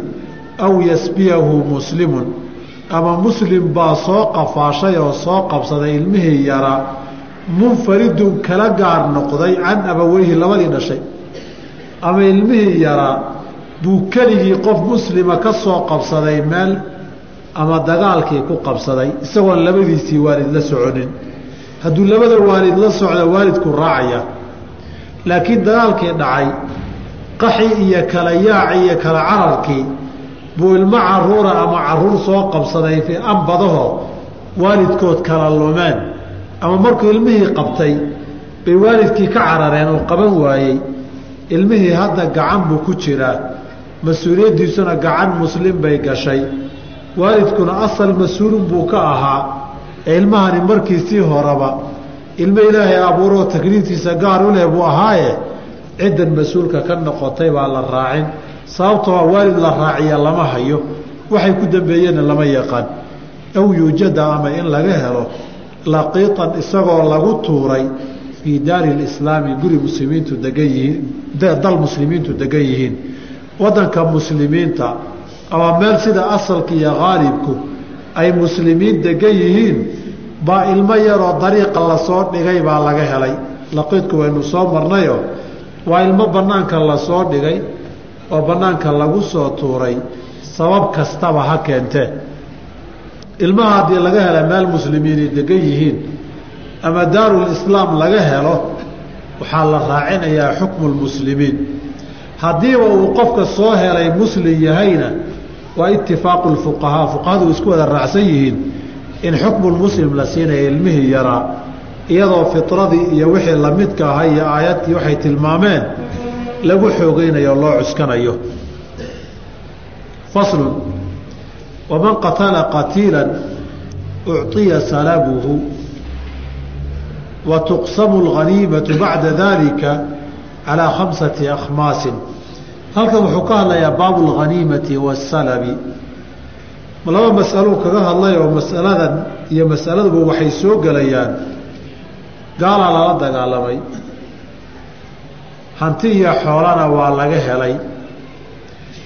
aw yasbiyahu muslimun ama muslim baa soo qafaashay oo soo qabsaday ilmihii yaraa munfaridun kala gaar noqday can abaweyhi labadii dhashay. Ama ilmihii yaraa buu keligii qof muslima ka soo qabsaday meel ama dagaalkii ku qabsaday isagoon labadiisii waalid la soconin. Hadduu labada waalid la socda waalidku raacaya. Laakiin dagaalkii dhacay qaxi iyo kala yaaci iyo kala cararkii buu ilmo caruura ama carruur soo qabsaday ambadaho waalidkood kala lumeen. Ama markuu ilmihii qabtay bay waalidkii ka carareen oo qaban waayey ilmihii hadda gacan buu ku jiraa mas'uuliyaddiisuna gacan muslim bay gashay. Waalidkuna asal mas'uulun buu ka ahaa ee ilmahani markiisii horeba ilmo ilaahay abuuroo takliiftiisa gaar u leh buu ahaaye ciddan mas'uulka ka noqotay baa la raacin. Sababtoo waalid la raaciya lama hayo. Waxay ku dambeeyeenna lama yaqaan. Aw yuujada ama in laga helo laqiitan isagoo lagu tuuray fii daari lislaami guri muslimiintu degan yihiin dal muslimiintu degan yihiin. Waddanka muslimiinta ama meel sida asalka iyo haalibku ay muslimiin degan yihiin baa ilmo yaroo dariiqa la soo dhigay baa laga helay. Laqiidku waynu soo marnayo waa ilmo bannaanka la soo dhigay oo bannaanka lagu soo tuuray sabab kastaba ha keentee ilmaha haddii laga hela meel muslimiinay degan yihiin ama daarulislaam laga helo waxaa la raacinayaa xukmu lmuslimiin haddiiba uu qofka soo helay muslim yahayna waa itifaaqu lfuqahaa fuqahadu isku wada raacsan yihiin in xukmulmuslim la siinaya ilmihii yaraa iyadoo fitradii iyo wixii lamidka ahaa iyo aayadkii waxay tilmaameen lagu xoogeynayo loo cuskanayo faslun waman qatala qatiila ucطiya salabuhu wa tuqsamu اlganiimatu bacda dalika calaa khamsati akhmaasin halkan wuxuu ka hadlayaa baabu اlganiimati waasalabi laba masalo kaga hadlay oo masaladan iyo masaladuba waxay soo gelayaan gaalaa lala dagaalamay. Hanti iyo xoolana waa laga helay.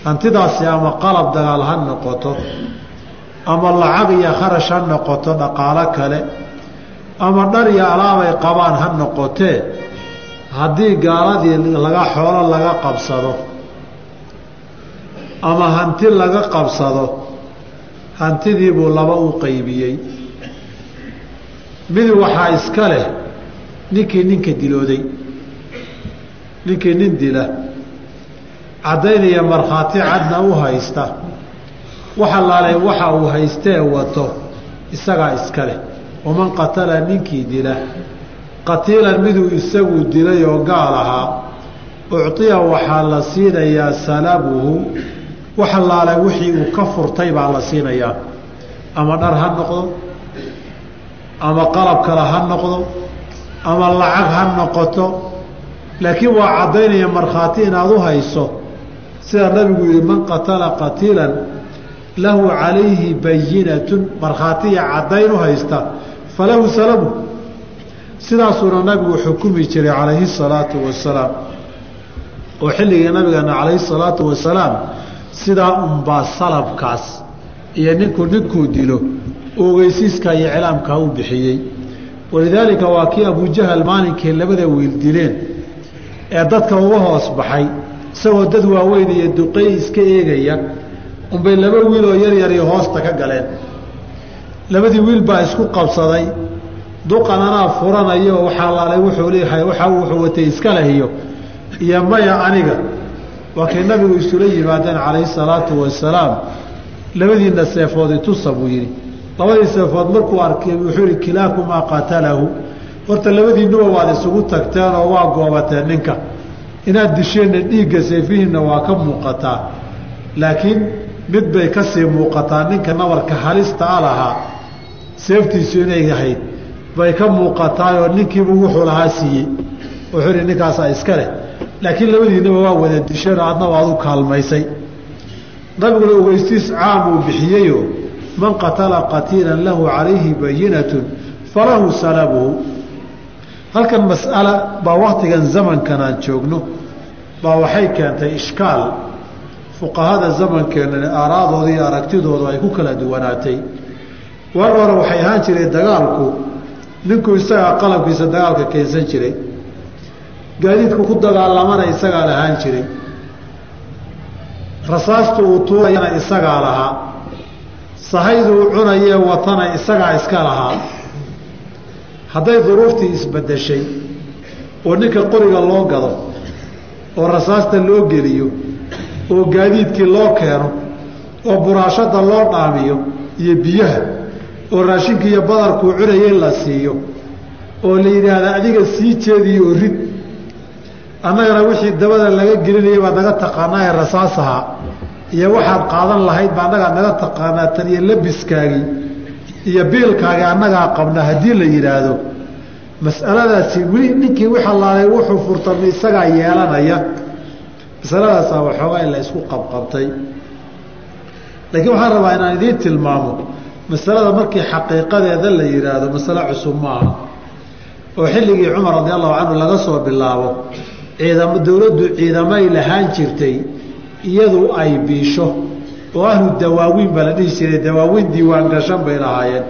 Hantidaasi ama qalab dagaal ha noqoto ama lacag iyo kharash ha noqoto dhaqaalo kale ama dhar iyo alaabay qabaan ha noqotee haddii gaaladii laga xoolo laga qabsado ama hanti laga qabsado hantidiibuu laba u qaybiyey. Mid waxaa iska leh ninkii ninka dilooday. Ninkii nin dila. Caddaynaya markhaati cadna u haysta. Wax waxa uu haystee wato. Isagaa iska leh. Waman qatala ninkii dila. Qatiilan miduu isagu dilay oo gaal ahaa. Ucطiya waxaa la siinayaa salabuhu. Wax wixii uu ka furtay baa la siinayaa. Ama dhar ha noqdo. Ama qalab kale ha noqdo ama lacag ha noqoto laakiin waa caddaynaya markhaati inaad u hayso. Sida nabigu yihi man qatala qatiilan lahu calayhi bayinatun markhaatiya caddayn u haysta falahu salamu. Sidaasuuna nabigu xukumi jiray calayhi salaatu wasalaam. Oo xilligii nabigeena calayhi salaatu wasalaam sidaa unbaa salabkaas iyo ninku ninkuu dilo ogeysiiska iyo iclaamkaa u bixiyey walidaalika waa kii abujahal maalinkii labada wiil dileen ee dadka uga hoos baxay isagoo dad waaweyn iyo duqey iska eegaya unbay laba wiiloo yaryari hoosta ka galeen. Labadii wiil baa isku qabsaday duqan anaa furanayo waxaa laalay wuxuu leeyahay waxa wuxuu watay iska lehiyo iyo maya aniga. Waa kay nabigu isula yimaadeen calayhi salaatu wasalaam labadiina seefood itusa buu yidhi labadii seefood markuu arkay wuxuu yihi kilaakumaa qatalahu. Horta labadiinuba waad isugu tagteen oo waa goobateen ninka. Inaad disheenna dhiigga seefihiinna waa ka muuqataa. Laakiin mid bay ka sii muuqataa ninka nabarka halista a lahaa seeftiisu inay ahayd bay ka muuqataayoo ninkiibu wuxuu lahaa siiyey. Wuxuu ihi ninkaasaa iska leh. Laakiin labadiinaba waa wada disheen oo adna waad u kaalmaysay. Nabiguna ogeystiis caam uu bixiyeyo man qatala qatiilan lahu calayhi bayinatun falahu salabuhu halkan mas'ala baa waktigan zamankan aan joogno baa waxay keentay ishkaal. Fuqahada zamankeenna aaraadooda iyo aragtidoodu ay ku kala duwanaatay. War hore waxay ahaan jiray dagaalku. Ninku isagaa qalabkiisa dagaalka keensan jiray. Gaadiidku ku dagaalamana isagaa lahaan jiray. Rasaastu uu tuurayana isagaa lahaa sahayduu cunayee watana isagaa iska lahaa. Hadday duruuftii isbedeshay oo ninka qoriga loo gado oo rasaasta loo geliyo oo gaadiidkii loo keeno oo buraashada loo dhaamiyo iyo biyaha oo raashinkii iyo badarkuu cunayey la siiyo oo la yidhaahda adiga sii jeediyo oo rid annagana wixii dabada laga gelinayay baad naga taqaanaa ee rasaasaha iyo waxaad qaadan lahayd baa annagaa naga taqaanaa tan iyo labiskaagii iyo biilkaagii annagaa qabna haddii la yidhaahdo. Mas'aladaasi weli ninkii wixalaalay wuxuu furtama isagaa yeelanaya. Masaladaasaa waxoogaa in la isku qabqabtay. Laakiin waxaan rabaa inaan idiin tilmaamo masalada markii xaqiiqadeeda la yidhaahdo masale cusub maaha oo xilligii cumar radi allahu canhu laga soo bilaabo ciidamo dowladdu ciidamay lahaan jirtay iyadu ay biisho oo ahlu dawaawiin baa la dhihi jiray dawaawiin diiwaan gashan bay lahaayeen.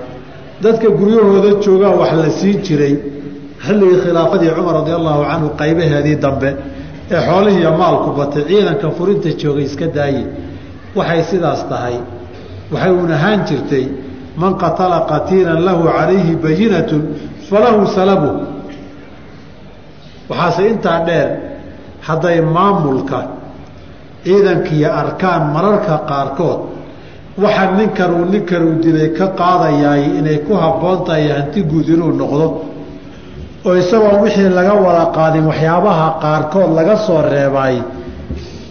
Dadka guryahooda joogaa wax la siin jiray xilligii khilaafadii cumar radi allahu canhu qaybaheedii dambe ee xoolihiiyo maalku batay ciidanka furinta joogay iska daaye waxay sidaas tahay. Waxay uun ahaan jirtay man qatala qatiilan lahu calayhi bayinatun falahu salabu waxaase intaa dheer hadday maamulka ciidankiiyo arkaan mararka qaarkood waxa ninkan uu ninkan uu dilay ka qaadayaay inay ku habboon tahay hanti guud inuu noqdo. Oo isagoo wixii laga wada qaadin waxyaabaha qaarkood laga soo reebaay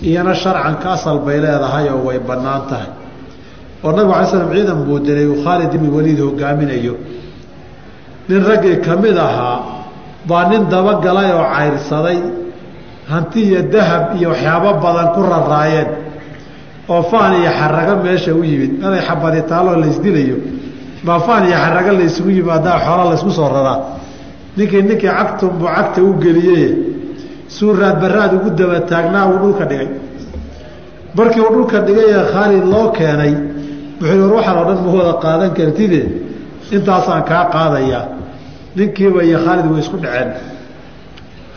iyana sharcanka asal bay leedahay oo way bannaan tahay. Oo nabig alay slam ciidan buu dilay uu khaalid ibni waliid hogaaminayo nin raggii ka mid ahaa baa nin dabagalay oo cayrsaday hanti iyo dahab iyo waxyaabo badan ku raraayeen oo faan iyo xarago meesha u yimid. Inay xabadi taaloo laysdilayo baa faan iyo xarago laysugu yimaadaa xoola laysku soo raraa ninkii ninkii cagtunbuu cagta u geliyey. Suu raadbaraad ugu daba taagnaa uu dhulka dhigay. Markii uu dhulka dhigay ee khaalid loo keenay wuxuu war waxaan oo dhan ma wada qaadan kartide intaasaan kaa qaadayaa ninkiiba iyo khaalid way isku dhaceen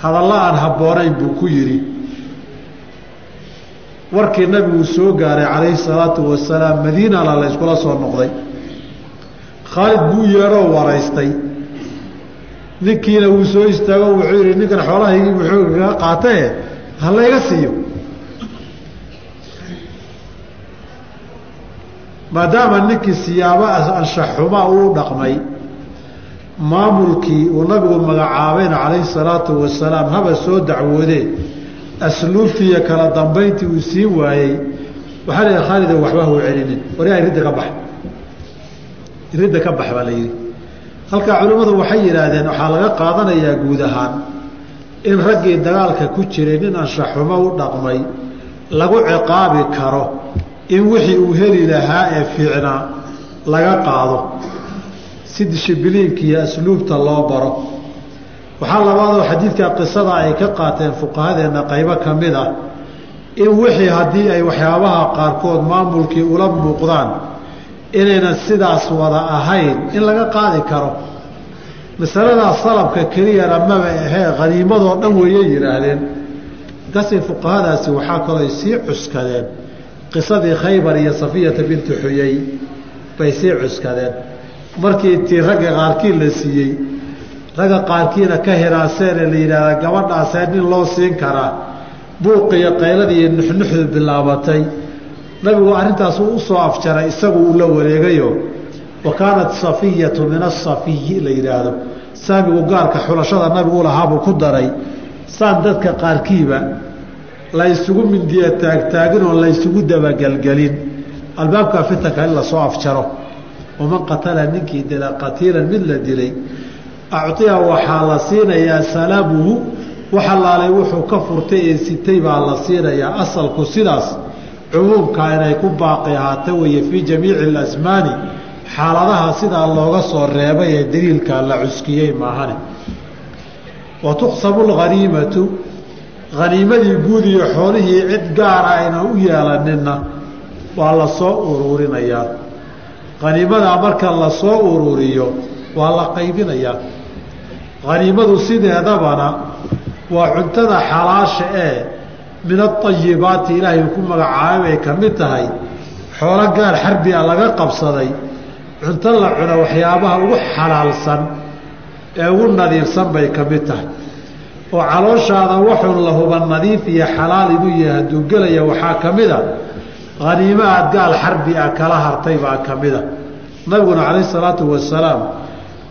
hadalla aan habboonayn buu ku yidhi. Warkii nabigu soo gaaray calayhi salaatu wasalaam madiinala la yskula soo noqday. Khaalid buu yeedhoo waraystay. Ninkiina wuu soo istaago wuxuu yihi ninkan xoolahaygii wuxuu kaga qaatae ha layga siiyo. Maadaama ninkii siyaabo anshaxumaa uu dhaqmay maamulkii uu nabigu magacaabayna calayhi salaatu wasalaam haba soo dacwoodee asluubtii iyo kala dambayntii uu sii waayey waxaa la yihi khaalida waxba hau celinin. Waryaa iridda ka bax. Iridda ka bax baa la yidhi. Halkaa culimmadu waxay yidhaahdeen waxaa laga qaadanayaa guud ahaan in raggii dagaalka ku jiray nin anshaxumo u dhaqmay lagu ciqaabi karo in wixii uu heli lahaa ee fiicnaa laga qaado si dishibiliinka iyo asluubta loo baro. Waxaa labaadoo xadiidka qisada ay ka qaateen fuqahadeenna qaybo ka mid ah in wixii haddii ay waxyaabaha qaarkood maamulkii ula muuqdaan inaynan sidaas wada ahayn in laga qaadi karo. Masaladaas salabka keliyana maba ahee haniimadoo dhan weeyay yidhaahdeen ka sii fuqahadaasi waxaa kaloo sii cuskadeen. Qisadii khaybar iyo safiyata binti xuyey bay sii cuskadeen markii tii ragga qaarkii la siiyey ragga qaarkiina ka hiraaseen ee la yidhaahda gabadhaasee nin loo siin karaa buuqiyo qayladii nuxnuxdu bilaabatay. Nabigu arrintaas uu u soo afjaray isagu uu la wareegayo. Wa kaanat safiyatu min asafiyi la yidhaahdo. Saamigu gaarka xulashada nabigu lahaabuu ku daray. Saan dadka qaarkiiba la ysugu mindiya taagtaagin oo la ysugu dabagelgelin albaabka fitanka in la soo afjaro waman qatala ninkii dila qatiilan mid la dilay aciya waxaa la siinayaa salabuhu wax allaalay wuxuu ka furtay ee sitay baa la siinayaa asalku sidaas cumuumkaa inay ku baaqi ahaata weeye fii jamiici alasmaani xaaladaha sidaa looga soo reebay ee daliilkaa la cuskiyey maahane wa tuqsamu alghaniimatu haniimadii guud iyo xoolihii cid gaara ayna u yeelanina waa la soo uruurinayaa haniimadaa marka la soo ururiyo waa la qaybinayaa. Haniimadu sideedabana waa cuntada xalaasha ee min aayibaati ilaahay ku magacaabay bay ka mid tahay. Xoolo gaar xarbia laga qabsaday. Cunto la cuno waxyaabaha ugu xalaalsan ee ugu nadiifsan bay ka mid tahay. Oo calooshaada waxun la huba nadiif iyo xalaal inuu yahay hadduu gelaya waxaa ka mid a haniimo aad gaal xarbi ah kala hartay baa ka mida nabiguna calayh salaatu wasalaam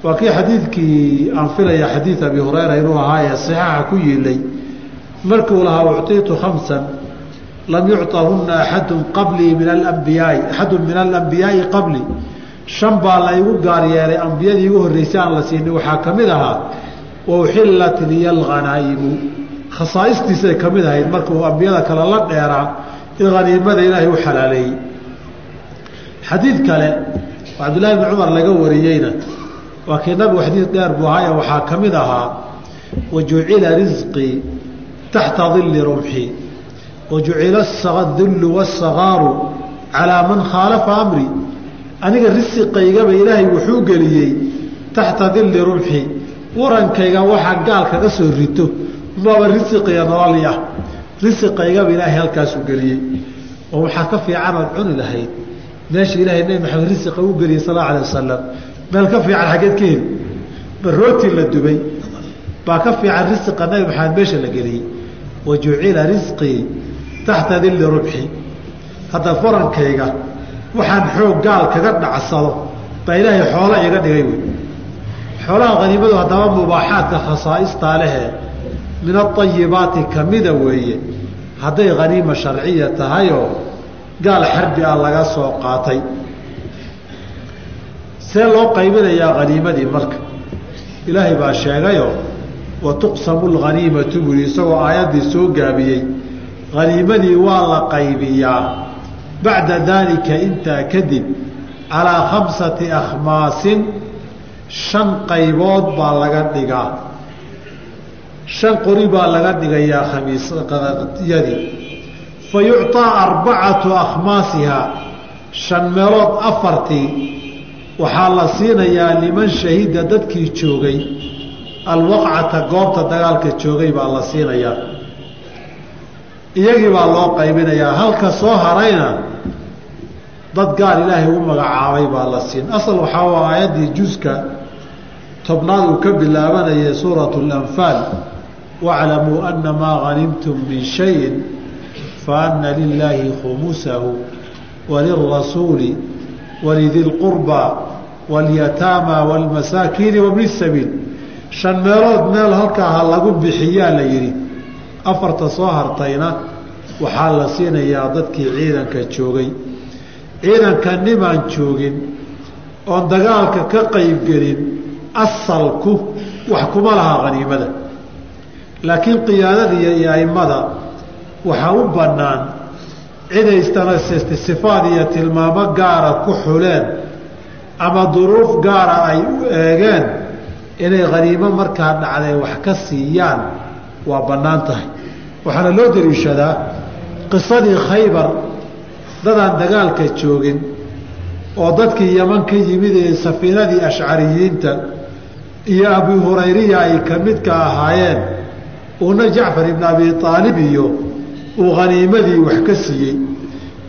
waa kii xadiidkii aan filaya xadiid abi hureyra inuu ahaa ee saxiixa ku yiilay. Markuu lahaa ucطiitu khamsan lam yucطahunna axadun qablii min alambiyaai axadun min alambiyaai qablii shan baa la igu gaar yeelay ambiyadii igu horreysay aan la siinin. Waxaa ka mid ahaa wa uxillat liya alghanaa'imu khasaa'istiisay ka mid ahayd markuu ambiyada kale la dheeraa in haniimada ilaahay u xalaaleeyey xadiid kale oo cabdullahi bni cumar laga wariyeyna waa kii nabigu xadiid dheer buu ahaaye waxaa ka mid ahaa wajucila risqii taxta dilli rumxi wajucila dillu waasagaaru calaa man khaalafa amri. Aniga risiqaygaba ilaahay wuxuu geliyey taxta dilli rumxi warankayga waxaa gaal kaga soo rito maba risiqiga nololi risiqaygaba ilaahay halkaasuu geliyey. Oo waxaa ka fiican ood cuni lahayd. Meesha ilaahay nebi maxamed risiqa u geliyey sal alla alay wasalam meel ka fiican xaggeed ka heli barooti la dubay. Baa ka fiican risiqa nabi maxamed meesha la geliyey. Wa jucila risqii taxta dilli rubxi. Hadda farankayga waxaan xoog gaal kaga dhacsado baa ilaahay xoolo iga dhigay wey. Xoolaha haniimadu haddaba mubaaxaadka khasaaistaa min aayibaati kamida weeye. Hadday haniima sharciya tahayoo gaal xarbi ah laga soo qaatay. See loo qaybinayaa haniimadii marka. Ilaahay baa sheegayoo wa tuqsamu lghaniimatu buri isagoo aayaddii soo gaabiyey. Haniimadii waa la qaybiyaa. Bacda daalika intaa kadib calaa khamsati akhmaasin shan qaybood baa laga dhigaa shan qori baa laga dhigayaa khamiisyadii fa yucطaa arbacatu akhmaasihaa shan meelood afartii waxaa la siinayaa liman shahida dadkii joogay alwaqcata goobta dagaalka joogay baa la siinayaa. Iyagii baa loo qaybinayaa halka soo harayna dad gaal ilaahay u magacaabay baa la siin. Asal waxaa waa aayaddii juska tobnaad uu ka bilaabanayay suuratu اlanfaal waclamuu ana maa hanimtum min shayin faana lilaahi khumusahu walirasuuli walidi lqurbaa walyataama wاlmasaakiini wabni sabiil shan meelood meel halkaa ha lagu bixiyaa la yidhi afarta soo hartayna waxaa la siinayaa dadkii ciidanka joogay ciidanka nimaan joogin oon dagaalka ka qaybgelin asalku wax kuma laha haniimada laakiin qiyaadadiiyo iyo aimada waxaa u bannaan cidaystana sifaad iyo tilmaamo gaara ku xuleen ama duruuf gaara ay u eegeen inay haniimo markaa dhacday wax ka siiyaan waa bannaan tahay. Waxaana loo daliishadaa qisadii khaybar dadaan dagaalka joogin oo dadkii yaman ka yimid ee safiinadii ashcariyiinta iyo abu hurayriya ay ka midka ahaayeen uuna jacfar ibn abi aalib iyo uu khaniimadii wax ka siiyey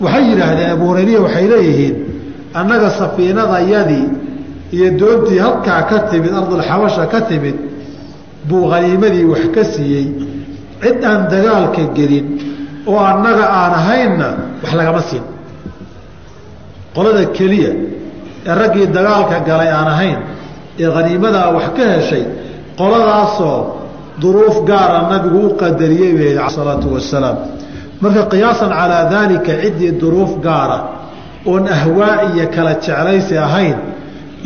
waxay yidhaahdeen abu hurayriya waxay leeyihiin annaga safiinadayadii iyo doontii halkaa ka timid ardulxabasha ka timid buu khaniimadii wax ka siiyey. Cid aan dagaalka gelin oo annaga aan ahaynna wax lagama siin. Qolada keliya ee raggii dagaalka galay aan ahayn ee khaniimadaa wax ka heshay qoladaasoo duruuf gaara nabigu u qadariyey bay ahayd salaatu wasalaam marka qiyaasan calaa daalika ciddii duruuf gaara oon ahwaa iyo kala jeclaysi ahayn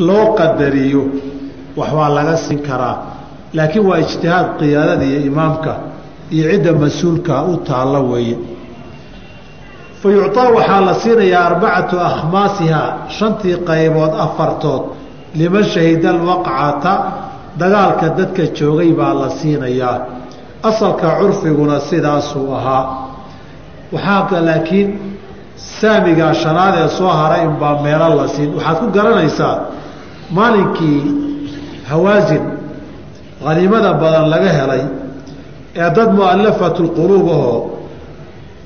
loo qadariyo wax waa laga siin karaa. Laakiin waa ijtihaad qiyaadada iyo imaamka iyo cidda mas'uulkaa u taalla weeye. Fa yucطaa waxaa la siinayaa arbacatu akhmaasihaa shantii qaybood afartood. Liman shahida alwaqcata dagaalka dadka joogay baa la siinayaa. Asalka curfiguna sidaasuu ahaa. Waxaa laakiin saamigaa shanaad ee soo haray unbaa meelo la siin. Waxaad ku garanaysaa maalinkii hawaasin khaniimada badan laga helay ee dad mu'alafatu lquluub ahoo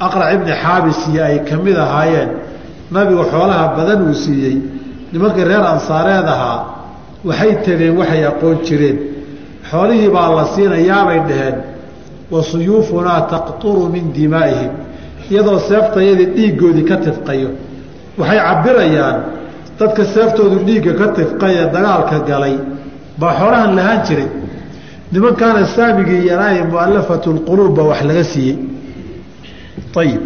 aqrac ibni xaabis iyo ay ka mid ahaayeen nabigu xoolaha badan uu siiyey. Nimankii reer ansaareed ahaa waxay tegeen waxay aqoon jireen. Xoolihii baa la siinayaabay dhaheen wa suyuufunaa taqturu min dimaa'ihim. Iyadoo seeftayadii dhiiggoodii ka tifqayo. Waxay cabirayaan dadka seeftoodu dhiigga ka tifqay ee dagaalka galay baa xoolahan lahaan jiray. Nimankaana saamigii yaraaye mu'alafatu lquluub baa wax laga siiyey. Ayib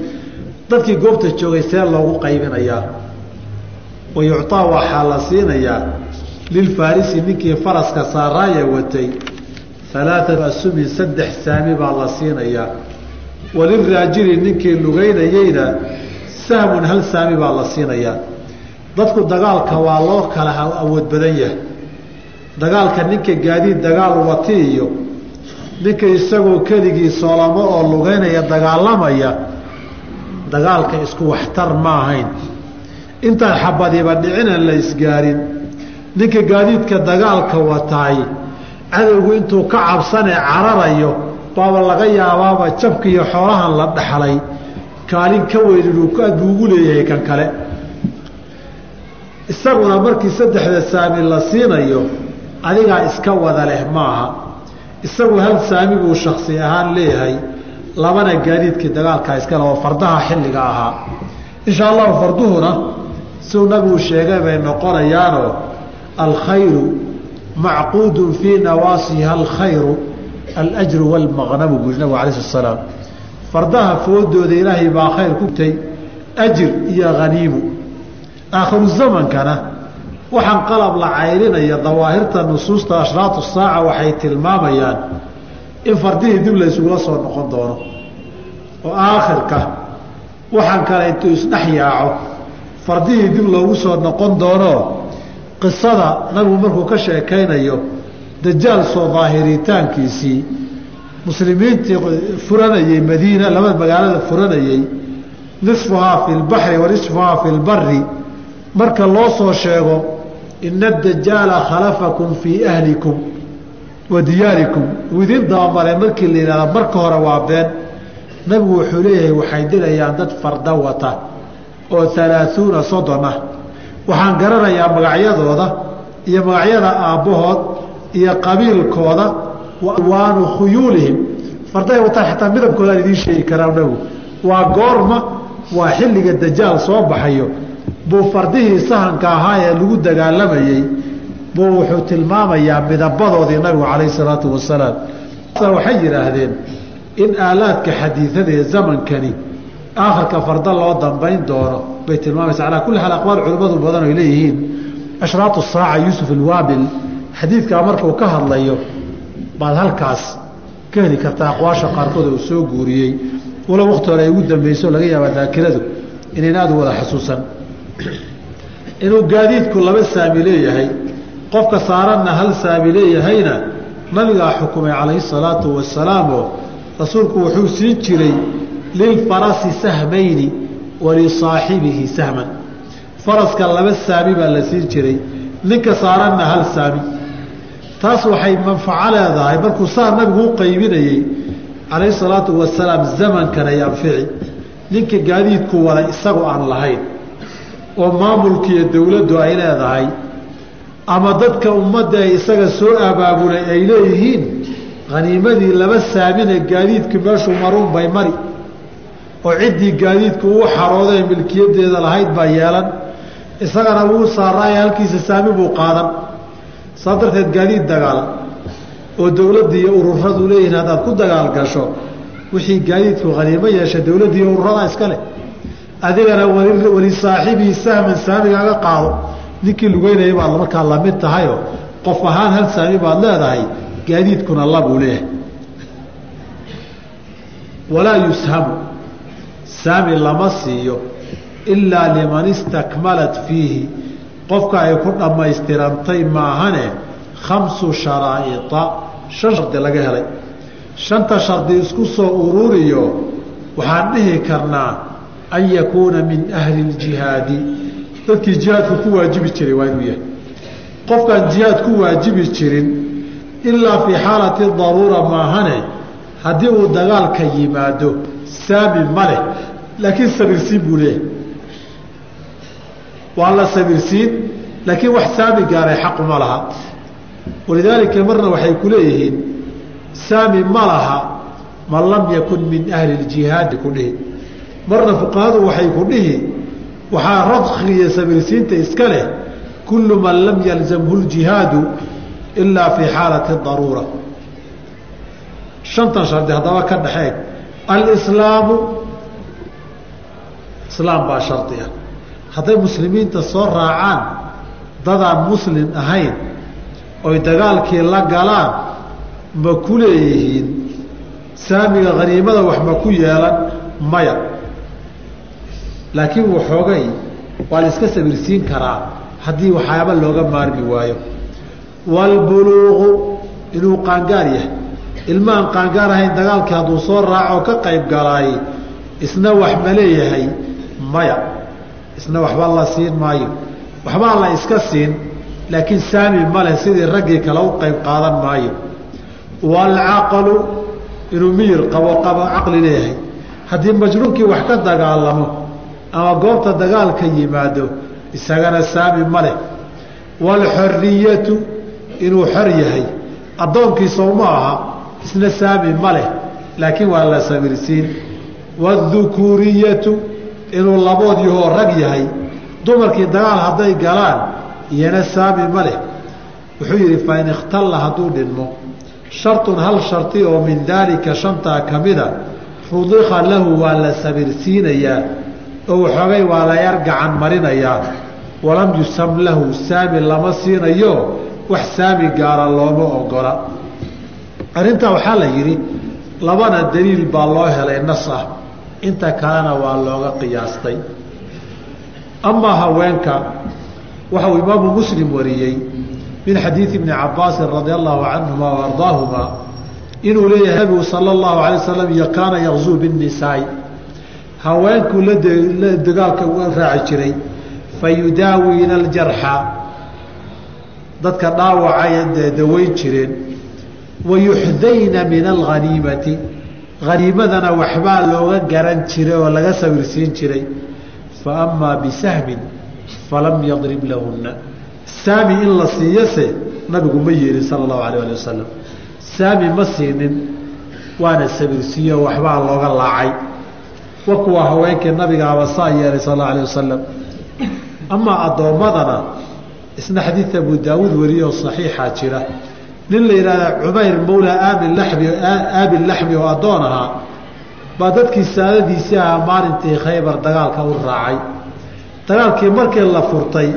dadkii goobta joogay see loogu qaybinayaa. Wa yucطaa waxaa la siinayaa lilfaarisi ninkii faraska saaraaya watay alaaatu asumin saddex saami baa la siinayaa waliraajili ninkii lugeynayeyna sahmun hal saami baa la siinayaa dadku dagaalka waa loo kala awood badan yahay dagaalka ninka gaadiid dagaal wati iyo ninka isagoo keligii soolamo oo lugeynaya dagaalamaya dagaalka isku waxtar ma ahayn intaan xabadiba dhicinan la isgaarin ninka gaadiidka dagaalka wataay cadowgu intuu ka cabsanee cararayo baaba laga yaabaaba jabka iyo xoolahan la dhaxlay. Kaalin ka weyn inuu aad buu ugu leeyahay kan kale. Isaguna markii saddexda saami la siinayo adigaa iska wada leh maaha. Isagu hal saami buu shaksi ahaan leeyahay. Labana gaadiidkii dagaalkaa iskale oo fardaha xilliga ahaa. Insha allahu farduhuna siuu nabigu sheegay bay noqonayaanoo alkhayru macquudun fii nawaasiha alkhayru alajru walmaqnamu buu nabigu alay slat slaam fardaha foodooda ilaahay baa khayr ku tay ajir iyo haniimu aakhiru zamankana waxaan qalab la cayrinaya dawaahirta nusuusta ashraatu saaca waxay tilmaamayaan in fardihii dib la ysugula soo noqon doono oo aakhirka waxaan kale intuu isdhex yaaco fardihii dib loogu soo noqon doono qisada nabigu markuu ka sheekaynayo dajaal soo daahiritaankiisii muslimiintii furanayey madiina labada magaalada furanayey nisfuhaa fi lbaxri wa nisfuhaa fi lbari marka loo soo sheego ina adajaala khalafakum fii ahlikum wa diyaarikum. Uu idin dabamaray markii la yihahda marka hore waa been. Nabigu wuxuu leeyahay waxay dilayaan dad farda wata oo alaaثuuna soddon ah waxaan garanayaa magacyadooda iyo magacyada aabbahood iyo qabiilkooda wa alwaanu khuyuulihim. Fardahay wataan xataa midabkoodaan idiin sheegi karaa nabigu waa goorma waa xilliga dajaal soo baxayo. Buu fardihii sahanka ahaa ee lagu dagaalamayey. Buu wuxuu tilmaamayaa midabadoodii nabigu calayh salaatu wasalaam. Waxay yidhaahdeen in aalaadka xadiidada ee zamankani aakhirka farda loo dambayn doono bay tilmaamaysa calaa kulli xaal aqwaal culimmadu badan ay leeyihiin. Ashraatu saaca yuusuf alwaabil xadiidkaa markuu ka hadlayo baad halkaas ka heli kartaa aqwaasha qaarkood uu soo guuriyey. Walow wakti hore ay ugu dambeyso laga yaabaa daakiradu inayn aada u wada xasuusan. Inuu gaadiidku laba saami leeyahay qofka saaranna hal saami leeyahayna nabigaa xukumay calayhi salaatu wasalaamoo rasuulku wuxuu siin jiray lilfarasi sahmayni walisaaxibihi sahman faraska laba saami baa la siin jiray ninka saaranna hal saami taas waxay manfaco leedahay markuu saa nabigu u qaybinayey calayhi salaatu wasalaam zamankanay anfici ninka gaadiidku wada isagu aan lahayn oo maamulkiiyo dowladdu ay leedahay ama dadka ummadda ay isaga soo abaabulay ay leeyihiin haniimadii laba saamine gaadiidku meeshuu maruun bay mari oo ciddii gaadiidku uu xarooday milkiyadeeda lahayd baa yeelan. Isagana wuu saaraaye halkiisa saami buu qaadan. Saa darteed gaadiid dagaal oo dowladda iyo ururadu leeyihiin haddaad ku dagaal gasho wixii gaadiidku haniimo yeesha dowladda iyo ururadaa iska leh. Adigana wali saaxibii sahman saamigaaga qaado. Ninkii lugeynaya baad markaa la mid tahayoo qof ahaan hal saami baad leedahay gaadiidkuna labuu leeyahay. Walaa yushamu saami lama siiyo ilaa liman istakmalat fiihi. Qofka ay ku dhammaystirantay maahane khamsu sharaa'ia shan shardi laga helay. Shanta shardi isku soo ururiyo waxaan dhihi karnaa an yakuuna min ahli ljihaadi. Dadkii jihaadku ku waajibi jiray waa inuu yahay. Qofkaan jihaad ku waajibi jirin ilaa fii xaalati daruura maahane haddii uu dagaalka yimaado saami ma leh laakiin sabirsiin buu leeyahay. Waa la sabirsiin laakiin wax saami gaaray xaquma laha. Walidaalika marna waxay ku leeyihiin saami ma laha man lam yakun min ahli ljihaadi ku dhihi. Marna fuqahadu waxay ku dhihi waxaa radkiga iyo sabirsiinta iska leh kullu man lam yalzamhu ljihaadu ilaa fii xaalati daruura shantan shardi haddaba ka dhexeeg. Alislaamu islaam baa shardi ah hadday muslimiinta soo raacaan dadaan muslim ahayn oy dagaalkii la galaan ma ku leeyihiin? Saamiga haniimada wax ma ku yeelan? Maya. Laakiin waxoogay waa la iska sabirsiin karaa haddii waxyaaba looga maarmi waayo. Waalbuluuqu inuu qaangaar yahay. Ilmaaan qaangaar ahayn dagaalkii hadduu soo raacoo ka qayb galaay isna wax ma leeyahay maya. Isna waxba la siin maayo. Waxbaa la iska siin laakiin saami maleh sidii raggii kale u qayb qaadan maayo. Waalcaqlu inuu miyir qabo qabo caqli leeyahay. Haddii majruurkii wax ka dagaalamo ama goobta dagaalka yimaado isagana saami ma leh. Waalxoriyatu inuu xor yahay. Addoonkiisa uma aha isna saami ma leh. Laakiin waa la sabirsiin waadhukuuriyatu inuu labood yahoo rag yahay dumarkii dagaal hadday galaan iyana saami ma leh. Wuxuu yidhi fain ikhtalla hadduu dhinmo. Shartun hal sharti oo min daalika shantaa ka mida rudika lahu waa la sabirsiinayaa oo waxoogay waa la yar gacan marinayaa walam yusam lahu saami lama siinayo wax saami gaara looma ogola. Arrintaa waxaa la yidhi labana daliil baa loo helay nas ah inta kalena waa looga qiyaastay. Amaa haweenka waxa uu imaamu muslim wariyey min xadiidi ibni cabaasin radia allahu canhuma wa ardaahuma inuu leeyahay nabigu sala allahu alay wasalam iyo kaana yaqzuu binnisaai haweenkuu la dagaalka uga raaci jiray fa yudaawiina aljarxa. Dadka dhaawacay dawayn jireen wa yuxdayna min alghaniimati haniimadana waxbaa looga garan jiray oo laga sawirsiin jiray fa amaa bisahmin falam yadrib lahunna saami in la siiyose nabigu ma yeelin sala allahu alayh ali wasalam saami ma siinin waana sabirsiiyo waxbaa looga laacay wa kuwa haweenkii nabigaaba saa yeelay sal allau alah wasalam amaa addoommadana isna xadiid abu daawuud wariyoo saxiixaa jira nin la yidhahda cumayr mawla aabilaxmi aabilaxmi oo addoon ahaa baa dadkii saadadiisii ahaa maalintii khaybar dagaalka u raacay. Dagaalkii markii la furtay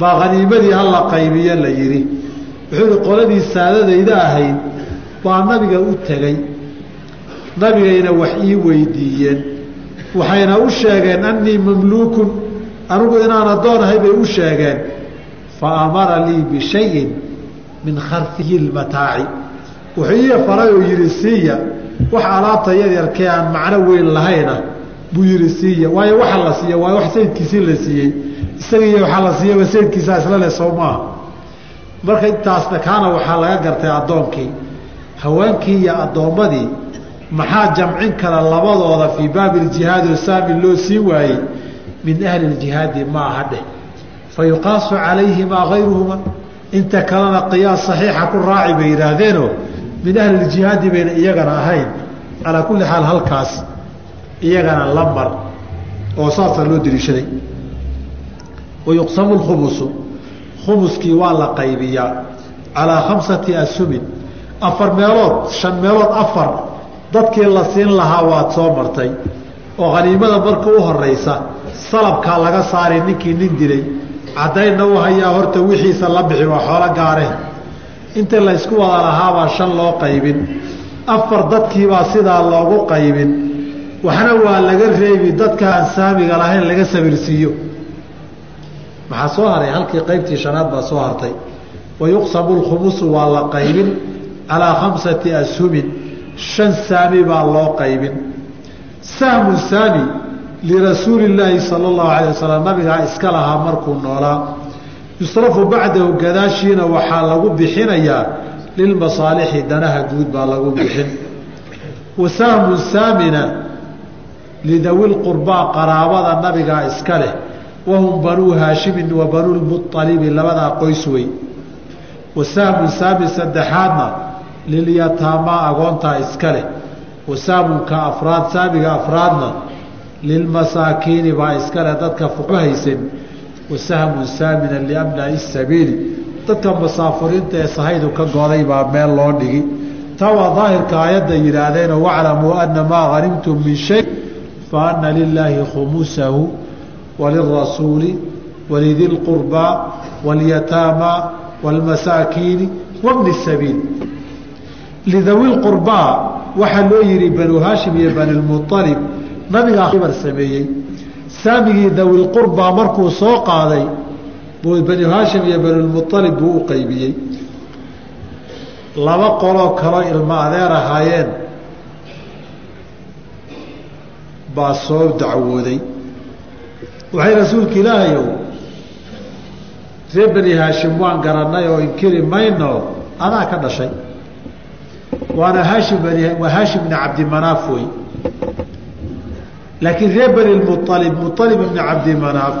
baa khaniimadii hala qaybiye la yidhi. Wuxuu yihi qoladii saadadayda ahayd baa nabiga u tegey. Nabigayna wax ii weydiiyeen. Waxayna u sheegeen annii mamluukun anigu inaan addoon ahay bay u sheegeen. Fa amara lii bishayin min kharfiyi lmataaci wuxuu ii faray oo yihi siiya wax alaabta yaryarkee aan macno weyn lahayna buu yihi siiya waayo waxa la siiya waa wax sayidkiisii la siiyey. Isagiiyo waxaa la siiyaba sayidkiisaa isla soo maaha marka intaasna kaana waxaa laga gartay addoonkii. Haweenkii iyo addoommadii maxaa jamcin kara labadooda fii baabi iljihaadi oo saami loo siin waayey? Min ahli ljihaadi ma aha dheh. Fa yuqaasu calayhimaa gayruhuma inta kalena qiyaas saxiixa ku raaci bay yidhaahdeenoo min ahli ljihaadi bayna iyagana ahayn calaa kulli xaal halkaas iyagana la mar oo saasaa loo deliishaday wayuqsamu lkhumusu khumuskii waa la qaybiyaa calaa khamsati asumin afar meelood shan meelood afar dadkii la siin lahaa waad soo martay oo khaniimada marka u horeysa salabkaa laga saaray ninkii nin dilay caddaynna u hayaa horta wixiisa la bixi waa xoolo gaareen inta laysku wada lahaabaa shan loo qaybin. Afar dadkiibaa sidaa loogu qaybin. Waxna waa laga reebi dadka aan saamiga lahayn laga sabirsiiyo maxaa soo haray halkii qaybtii shanaad baa soo hartay. Wayuqsamu lkhumusu waa la qaybin calaa khamsati ashumin. Shan saami baa loo qaybin. Sahmu saami lirasuuli illaahi sala allahu alay wasalam nabigaa iska lahaa markuu noolaa yusrafu bacdahu gadaashiina waxaa lagu bixinayaa lilmasaalixi danaha guud baa lagu bixin wa sahmu saamina lidawi lqurbaa qaraabada nabigaa iska leh wahum banuu haashimin wa banuu lmualibi labadaa qoys wey wa sahmu saami saddexaadna lilyataamaa agoontaa iska leh wa sahmunka afraad saamiga afraadna lilmasaakiini baa iska leh dadka fuqo haysan wa sahmun saamina liabnaa'i sabiili dadka musaafiriinta ee sahaydu ka goday baa meel loo dhigi taa waa daahirka aayadda yidhaahdeenoo waclamuu ana maa hanimtum min shay fa lilaahi khumusahu walirasuuli walidi lqurbaa walyataamaa wاlmasaakiini wabni sabiil lidawi lqurbaa waxaa loo yihi banu haashim iyo bani nabigaa bar sameeyey. Saamigii dawilqurbaa markuu soo qaaday buu bani haashim iyo banilmualib buu u qaybiyey. Laba qoloo kaloo ilmo adeer ahaayeen baa soo dacwooday. Waxay rasuulka ilaahayow reer bani haashim waan garannay oo inkiri mayno adaa ka dhashay. Waana haashim waa haashim bni cabdimanaaf wey laakiin reer bani mualib mualib ibni cabdimanaaf